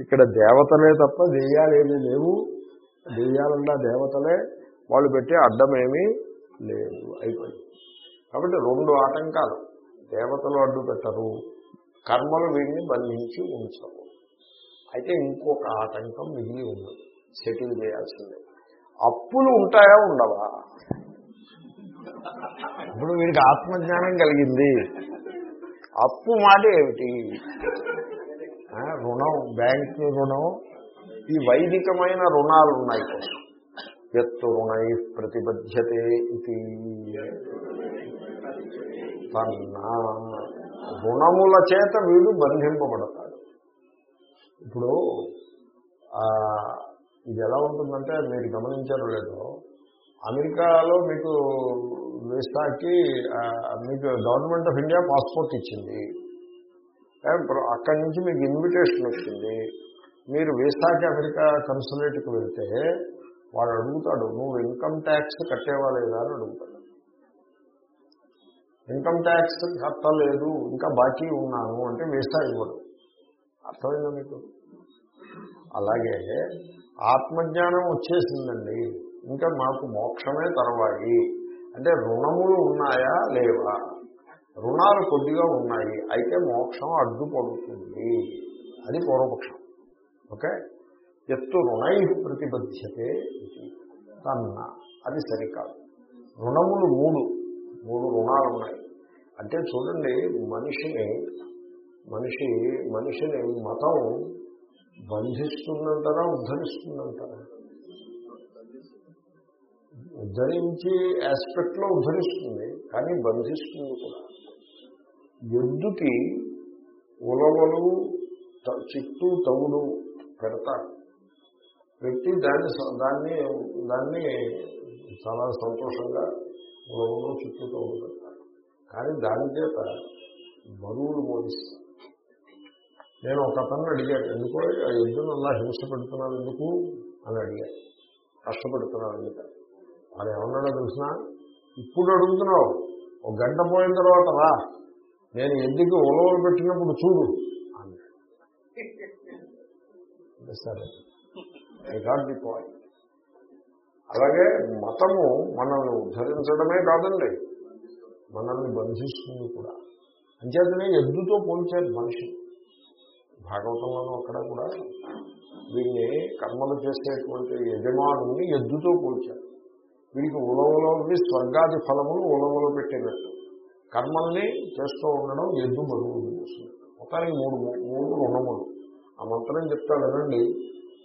ఇక్కడ దేవతలే తప్ప దెయ్యాలేమీ లేవు. దెయ్యాలన్నా దేవతలే వాళ్ళు పెట్టే అడ్డమేమీ లేదు. అయిపోయింది. కాబట్టి రెండు ఆటంకాలు. దేవతలు అడ్డు పెట్టరు. కర్మలు వీడిని బంధించి ఉంచవు. అయితే ఇంకొక ఆటంకం మిగిలి ఉన్నది. సెటిల్ చేయాల్సిందే. అప్పులు ఉంటాయా ఉండవా? ఇప్పుడు వీడికి ఆత్మజ్ఞానం కలిగింది. అప్పు మాట ఏమిటి? రుణం బ్యాంక్ రుణం. ఈ వైదికమైన రుణాలు ఉన్నాయి ఎత్తు రుణై ప్రతిబద్ధతే ఇది. తన్నా రుణముల చేత వీడు బంధింపబడతాడు. ఇప్పుడు ఇది ఎలా ఉంటుందంటే మీరు గమనించారో లేదో అమెరికాలో మీకు వీసాకి మీకు గవర్నమెంట్ ఆఫ్ ఇండియా పాస్పోర్ట్ ఇచ్చింది. అక్కడి నుంచి మీకు ఇన్విటేషన్ వచ్చింది. మీరు వీసాకి అమెరికా కన్సులేట్కి వెళ్తే వాడు అడుగుతాడు నువ్వు ఇన్కమ్ ట్యాక్స్ కట్టేవా లేదా అని అడుగుతాడు. ఇన్కమ్ ట్యాక్స్ కట్టలేదు ఇంకా బాకీ ఉన్నాను అంటే వీసా ఇవ్వడు. అర్థమైందా మీకు? అలాగే ఆత్మజ్ఞానం వచ్చేసిందండి. ఇంకా మాకు మోక్షమే తర్వాయి. అంటే రుణములు ఉన్నాయా? లేవా? రుణాలు కొద్దిగా ఉన్నాయి. అయితే మోక్షం అడ్డుపడుతుంది. అది పూర్వపక్షం. ఓకే? ఎత్తు రుణై ప్రతిబద్ధ్యతే తన్న. అది సరికాదు. రుణములు మూడు. మూడు రుణాలు ఉన్నాయి. అంటే చూడండి మనిషిని మనిషి మనిషిని మతం బంధిస్తుందంటారా ఉద్ధరిస్తుందంటారా? ఉద్ధరించి ఆస్పెక్ట్లో ఉద్ధరిస్తుంది కానీ బంధిస్తుంది కూడా. ఎద్దుకి ఉలవలు త- చిట్టు తవుడు పెడతారు. పెట్టి దాన్ని దాన్ని దాన్ని చాలా సంతోషంగా ఉలవలు చుట్టూ తవుడు పెడతారు. కానీ దాని చేత బరువులు మోగిస్తారు. నేను ఒక అతన్ని అడిగాను ఎందుకో ఆ ఎద్దును అలా హింస పెడుతున్నాను ఎందుకు? అని అడిగాను. కష్టపెడుతున్నాను ఎందుకు? వాడు ఏమన్నాడో తెలిసిన ఇప్పుడు అడుగుతున్నావు ఒక గంట పోయిన తర్వాత రా నేను ఎద్దుకి ఉలవలు పెట్టినప్పుడు చూడు అన్నాడు. సరే ఐ గాట్ ది పాయింట్ అలాగే మతము మనల్ని ఉద్ధరించడమే కాదండి మనల్ని బంధిస్తుంది కూడా. అంచేతనే ఎద్దుతో పోల్చారు మనిషి. భాగవతంలోనూ అక్కడ కూడా వీడిని కర్మలు చేసేటువంటి యజమానుని ఎద్దుతో పోల్చారు. వీడికి ఉలవలోవి స్వర్గాది ఫలములు ఉలవలో పెట్టినట్టు. కర్మల్ని చేస్తూ ఉండడం ఎద్దు బరువు మొత్తానికి మూడు మూడు రుణములు. ఆ మంత్రం చెప్తా వినండి.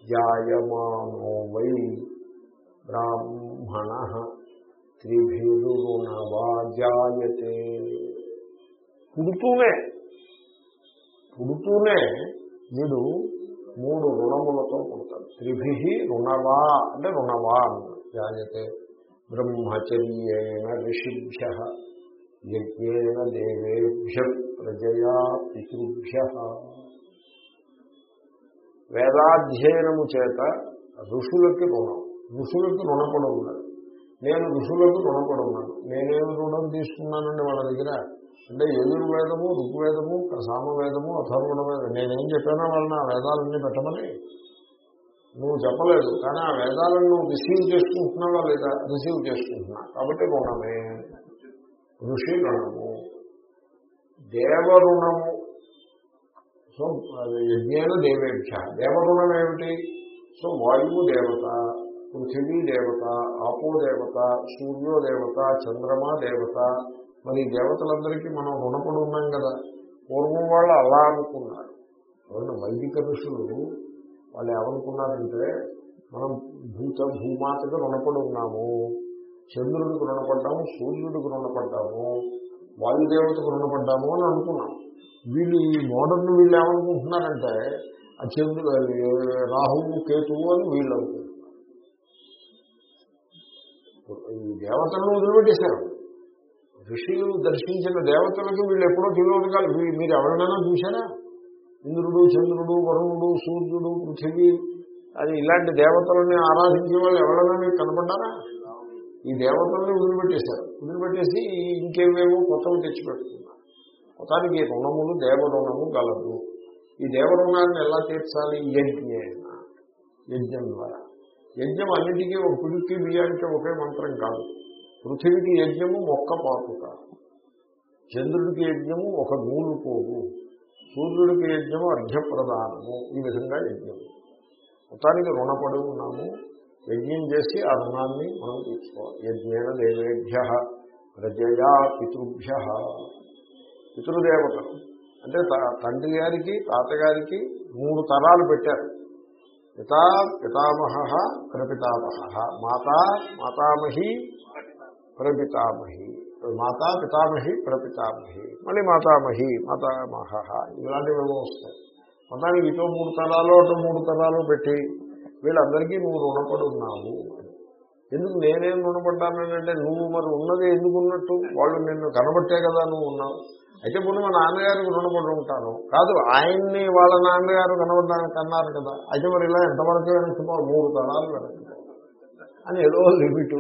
జాయమానో వై బ్రాహ్మణ త్రిభిరుణవా జాయతే. పుడుతూనే పుడుతూనే వీడు మూడు రుణములతో పుడతాడు త్రిభి రుణవా అంటే రుణవా జాయతే బ్రహ్మచర్యేణ ఋషిభ్య యజ్ఞేన దేవేభ్య ప్రజయా పితృభ్య. వేదాధ్యయనము చేత ఋషులకి రుణం. ఋషులకి రుణపడి ఉన్నాడు నేను ఋషులకు రుణపడి ఉన్నాను నేనేమి రుణం తీసుకున్నానండి వాళ్ళ దగ్గర? అంటే యజుర్వేదము ఋగ్వేదము సామవేదము అథర్వణవేదం నేనేం చెప్పానో వాళ్ళని ఆ వేదాలన్నీ పెట్టమని నువ్వు చెప్పలేదు. కానీ ఆ వేదాలను నువ్వు రిసీవ్ చేసుకుంటున్నావా లేదా? రిసీవ్ చేసుకుంటున్నా. కాబట్టి రుణమే ఋషి రుణము దేవరుణము. సో యజ్ఞాన దేవేభ్య. దేవరుణం ఏమిటి? సో వాయువు దేవత పృథివీ దేవత ఆపో దేవత సూర్యో దేవత చంద్రమా దేవత మరి ఈ దేవతలందరికీ మనం రుణపడి ఉన్నాం కదా. పూర్వం వాళ్ళు అలా అనుకున్నారు. ఎవరు వైదిక ఋషులు వాళ్ళు ఏమనుకున్నారంటే మనం భూత భూమాతకు రుణపడి ఉన్నాము. చంద్రుడికి రుణపడ్డాము సూర్యుడికి రుణపడ్డాము వాయుదేవతకు రుణపడ్డాము అని అనుకున్నాం. వీళ్ళు ఈ మోడర్న్ వీళ్ళు ఏమనుకుంటున్నారంటే ఆ చంద్రుడు రాహువు కేతువు అని వీళ్ళు అనుకుంటున్నారు. ఈ దేవతలను వదిలిపెట్టేశారు. ఋషులు దర్శించిన దేవతలకు వీళ్ళు ఎప్పుడో తెలియదు మీరు ఎవరినైనా చూశారా? ఇంద్రుడు చంద్రుడు వరుణుడు సూర్యుడు పృథివీ అది ఇలాంటి దేవతలని ఆరాధించే వాళ్ళు ఎవరైనా మీకు కనపడ్డారా? ఈ దేవతల్ని వదిలిపెట్టేశారు. వదిలిపెట్టేసి ఇంకేవేవో కొత్తవి తెచ్చిపెడుతున్నారు. మొత్తానికి రుణములు దేవరుణము గలదు. ఈ దేవరుణాన్ని ఎలా తీర్చాలి? యజ్ఞేన యజ్ఞం ద్వారా. యజ్ఞం అన్నిటికీ ఒక పిడికి బియ్యానికి ఒకే మంత్రం కాదు. పృథివికి యజ్ఞము మొక్క పాతుక చంద్రుడికి యజ్ఞము ఒక నూలు పోగు. సూర్యుడికి యజ్ఞము అర్ఘ్యప్రదానము. ఈ విధంగా యజ్ఞము. మొత్తానికి రుణపడి ఉన్నాము. యజ్ఞం చేసి ఆ రుణాన్ని మనం తీసుకోవాలి. యజ్ఞేన దేవేభ్య ప్రజయా పితృభ్య. పితృదేవతలు. అంటే తండ్రి గారికి తాతగారికి మూడు తరాలు పెట్టారు. పితా పితామహ ప్రపితామహ. మాతా మాతామహి ప్రపితామహి మాతా పితామహి ప్రపితామహి మళ్ళీ మాతామహి మాతామహ ఇలాంటివి ఏమో వస్తాయి. మొత్తానికి ఇటో మూడు తరాలు అటు మూడు తరాలు పెట్టి వీళ్ళందరికీ నువ్వు రుణపడి ఉన్నావు ఎందుకు నేనేం రుణపడ్డానంటే నువ్వు మరి ఉన్నది ఎందుకు ఉన్నట్టు వాళ్ళు నిన్ను కనబట్టే కదా నువ్వు ఉన్నావు. అయితే ముందు మా నాన్నగారికి రుణపడి ఉంటాను. కాదు ఆయన్ని వాళ్ళ నాన్నగారు కనబడడానికి అన్నారు కదా. అయితే మరి ఇలా ఎంతవరకు సుమారు మూడు తరాలు అని ఏదో లిమిట్.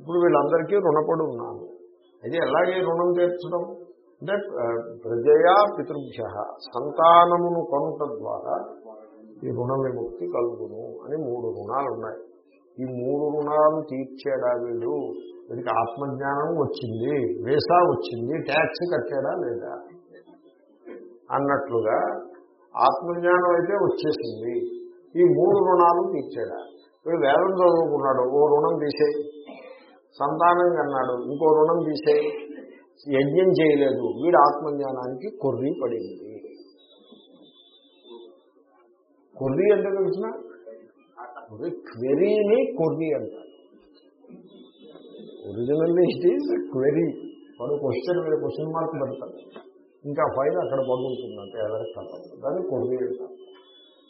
ఇప్పుడు వీళ్ళందరికీ రుణపడి ఉన్నాను అయితే ఎలాగే రుణం తీర్చడం? అంటే ప్రజయా పితృభ్య సంతానమును కొనుట ద్వారా ఈ రుణ విముక్తి కలుగును అని మూడు రుణాలు ఉన్నాయి ఈ మూడు రుణాలు తీర్చేడా వీడు వీడికి ఆత్మజ్ఞానం వచ్చింది వేసా వచ్చింది ట్యాక్స్ కట్టాడా లేదా? అన్నట్లుగా ఆత్మజ్ఞానం అయితే వచ్చేసింది. ఈ మూడు రుణాలు తీర్చాడా? వీడు వేదం చదువుకున్నాడు ఓ రుణం తీసేయి. సంతానం కన్నాడు. ఇంకో రుణం తీసే యజ్ఞం చేయలేదు. వీడు ఆత్మజ్ఞానానికి కొర్రి పడింది. కొర్రి అంటే తెలిసిన? క్వెరీని కొర్రి అంటారు. ఒరిజినల్లీ ఇట్ ఈజ్ క్వెరీ వాడు క్వశ్చన్ మీద క్వశ్చన్ మార్క్ పెడతారు ఇంకా ఫైల్ అక్కడ పడుకుంటుందంటే ఎవరికి తప్పదు దాన్ని కొర్రి అంటారు.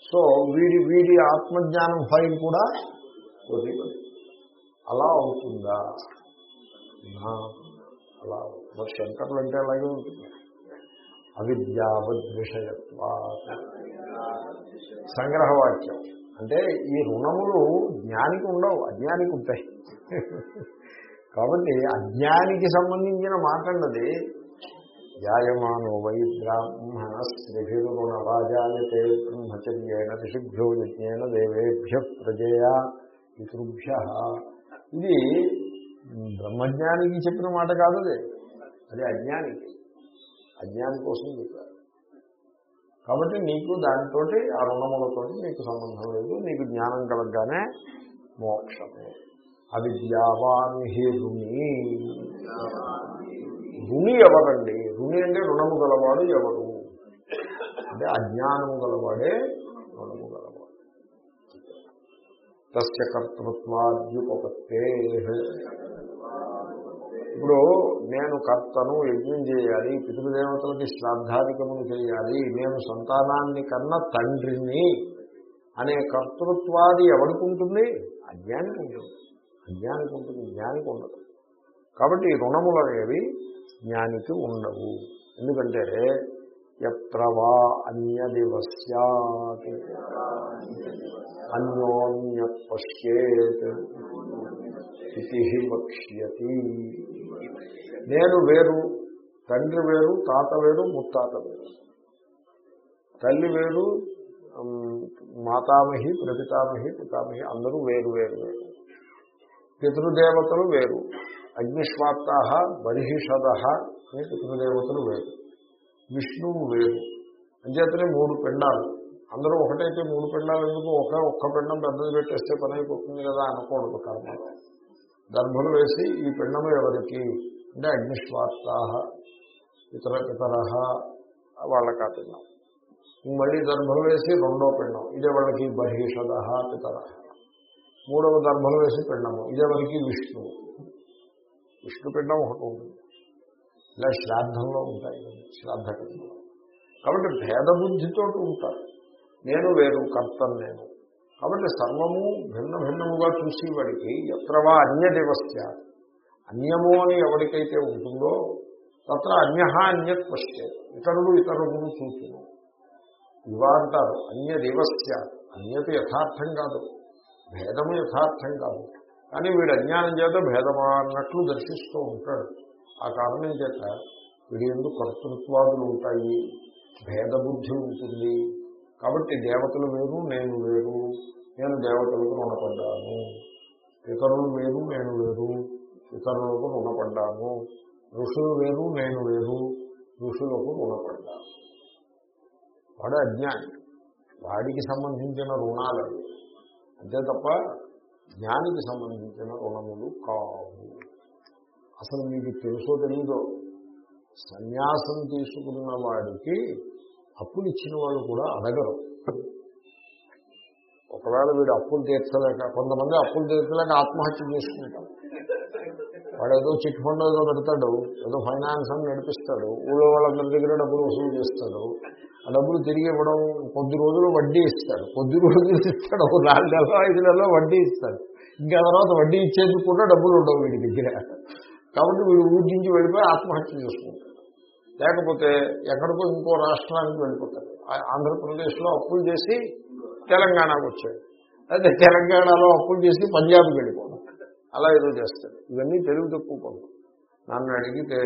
సో వీడి వీడి ఆత్మజ్ఞానం ఫైల్ కూడా కొర్రీ పడింది. అలా అవుతుందా? అలా మరి శంకర్లు అంటే అలాగే ఉంటుంది. అవిద్యావద్ విషయత్వా సంగ్రహవాక్యం. అంటే ఈ రుణములు జ్ఞానికి ఉండవు అజ్ఞానికి ఉంటాయి. కాబట్టి అజ్ఞానికి సంబంధించిన మాటన్నది జాయమానో వై బ్రాహ్మణ స్త్రిభిరుణరాజాయతే బ్రహ్మచర్యేణ ఋషిభ్యో యజ్ఞేన దేవేభ్య ప్రజయా పితృభ్య ఇది బ్రహ్మజ్ఞానికి చెప్పిన మాట కాదు అది. అది అజ్ఞానికి. అజ్ఞాని కోసం చెప్పారు. కాబట్టి నీకు దానితో ఆ రుణములతో నీకు సంబంధం లేదు. నీకు జ్ఞానం కలగగానే మోక్షమే. అవిద్యావాన్ హి రుణి. రుణి ఎవరండి? రుణి అంటే రుణము గలవాడు ఎవరు? అంటే అజ్ఞానము గలవాడే రుణము గలవాడు. తస్య కర్తృత్వాద్యుపత్తే ఇప్పుడు నేను కర్తను యజ్ఞం చేయాలి పితృదేవతలకి శ్రాద్ధాధికములు చేయాలి నేను సంతానాన్ని కన్నా తండ్రిని అనే కర్తృత్వాది ఎవరికి ఉంటుంది? అజ్ఞానికి ఉంటుంది. అజ్ఞానికి ఉంటుంది జ్ఞానికి ఉండదు. కాబట్టి ఈ రుణములు అనేవి జ్ఞానికి ఉండవు. ఎందుకంటే ఎత్ర అన్యదివ సత్ అన్యోన్యత్ పశ్యేత్ ఇది వక్ష్యతి. నేను వేరు తండ్రి వేరు తాత వేరు ముత్తాత వేరు. తల్లి వేరు మాతామహి ప్రపితామహి పితామహి అందరూ వేరు వేరు వేరు. పితృదేవతలు వేరు. అగ్నిశ్వాత్త బర్హిషద అని పితృదేవతలు వేరు. విష్ణువు వేరు. అంచేతనే మూడు పిండాలు. అందరూ ఒకటైతే మూడు పిండాలు ఎందుకు? ఒక ఒక్క పిండం పెద్దది పెట్టేస్తే పని అయిపోతుంది కదా అనకూడదు కర్మ. గర్భలు వేసి ఈ పిండము ఎవరికి? అంటే అగ్నిశ్వాత్త ఇతర ఇతర వాళ్ళకి ఆ పిండం మళ్ళీ దర్భలు వేసి రెండో పిండం. ఇదే వాళ్ళకి బహిషద పితర మూడవ దర్భలు వేసి పిండము. ఇదే వాళ్ళకి విష్ణువు. విష్ణు పిండం ఒకటి ఉంటుంది. ఇలా శ్రాద్ధంలో ఉంటాయి. శ్రాద్ధ పిండం కాబట్టి భేదబుద్ధితో ఉంటారు. నేను వేరు కర్తను నేను. కాబట్టి సర్వము భిన్న భిన్నముగా చూసేవాడికి ఎత్రవా అన్యదివస్య అన్యము అని ఎవరికైతే ఉంటుందో తత్ర అన్య అన్యత్ పశ్చే ఇతరులు ఇతరులను చూచును. ఇవా అంటారు అన్యదివస్య అన్యత యథార్థం కాదు భేదము యథార్థం కాదు. కానీ వీడు అజ్ఞానం చేత భేదమా అన్నట్లు దర్శిస్తూ ఉంటాడు. ఆ కారణం చేత? వీడి ఎందుకు కర్తృత్వాదులు ఉంటాయి భేదబుద్ధి ఉంటుంది. కాబట్టి దేవతలు వేరు నేను వేరు నేను దేవతలకు రుణపడ్డాను. ఇతరులు వేరు నేను వేరు ఇతరులకు రుణపడ్డాను. ఋషులు వేరు నేను వేరు ఋషులకు రుణపడ్డాను. వాడు అజ్ఞాని. వాడికి సంబంధించిన రుణాలు అంతే తప్ప జ్ఞానికి సంబంధించిన రుణములు కావు. అసలు మీకు తెలుసో తెలీదో సన్యాసం తీసుకున్న వాడికి అప్పులు ఇచ్చిన వాళ్ళు కూడా అడగరు. ఒకవేళ వీడు అప్పులు తీర్చలేక కొంతమంది అప్పులు తీర్చలేక ఆత్మహత్య చేసుకుంటారు. వాడు ఏదో చిట్ ఫండ్ ఏదో పెడతాడు ఏదో ఫైనాన్స్ అని నడిపిస్తాడు ఊళ్ళో వాళ్ళందరి దగ్గర డబ్బులు వసూలు చేస్తాడు. ఆ డబ్బులు తిరిగి ఇవ్వడం కొద్ది రోజులు వడ్డీ ఇస్తాడు. కొద్ది రోజులు ఇస్తాడు ఒక నాలుగు నెలలో ఐదు నెలలో వడ్డీ ఇస్తాడు. ఇంకా తర్వాత వడ్డీ ఇచ్చేందుకు కూడా డబ్బులు ఉండవు వీడి దగ్గర. కాబట్టి వీడు ఊర్జించి వెళ్ళిపోయి ఆత్మహత్య చేసుకుంటాడు. లేకపోతే ఎక్కడికో ఇంకో రాష్ట్రానికి వెళ్ళిపోతాడు. ఆంధ్రప్రదేశ్లో అప్పులు చేసి తెలంగాణకు వచ్చాడు. అయితే తెలంగాణలో అప్పులు చేసి పంజాబ్కి వెళ్ళిపోవడం అలా ఏదో చేస్తాడు. ఇవన్నీ తెలుగు తక్కువ పనులు. నన్ను అడిగితే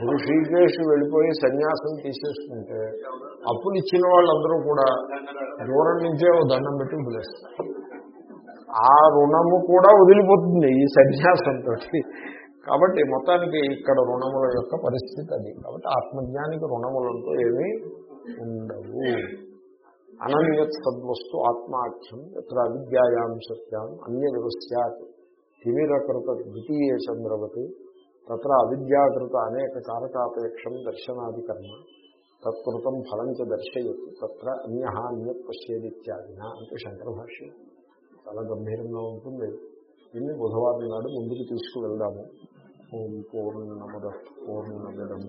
హృషికేశ్ వెళ్ళిపోయి సన్యాసం తీసేసుకుంటే అప్పులు ఇచ్చిన వాళ్ళందరూ కూడా దూరం నుంచే ఓ దండం పెట్టి వదిలేస్తారు. ఆ రుణము కూడా వదిలిపోతుంది ఈ సన్యాసంతో కాబట్టి మొత్తానికి ఇక్కడ రుణముల యొక్క పరిస్థితి అది. కాబట్టి ఆత్మజ్ఞానికి రుణములంటూ ఏమీ ఉండవు. అనన్యత్ సద్వస్తు ఆత్మాఖ్యం ఎత్ర అవిద్యాయాం సత్యాం అన్య వ్యవస్థ్యాత్ తిమిరకృత ద్వితీయ చంద్రవతి తత్ర అవిద్యాకృత అనేక కారకాపేక్షం దర్శనాది కర్మ తత్కృతం ఫలం చ దర్శయతి తత్ర అన్య అన్యత్ పశ్యేదిత్యాదిన అంటే శంకర భాష్యం చాలా గంభీరంగా ఉంటుంది. దీన్ని బుధవారం నాడు ముందుకు తీసుకువెళ్దాము. ఓం పూర్ణమద పూర్ణమిదం.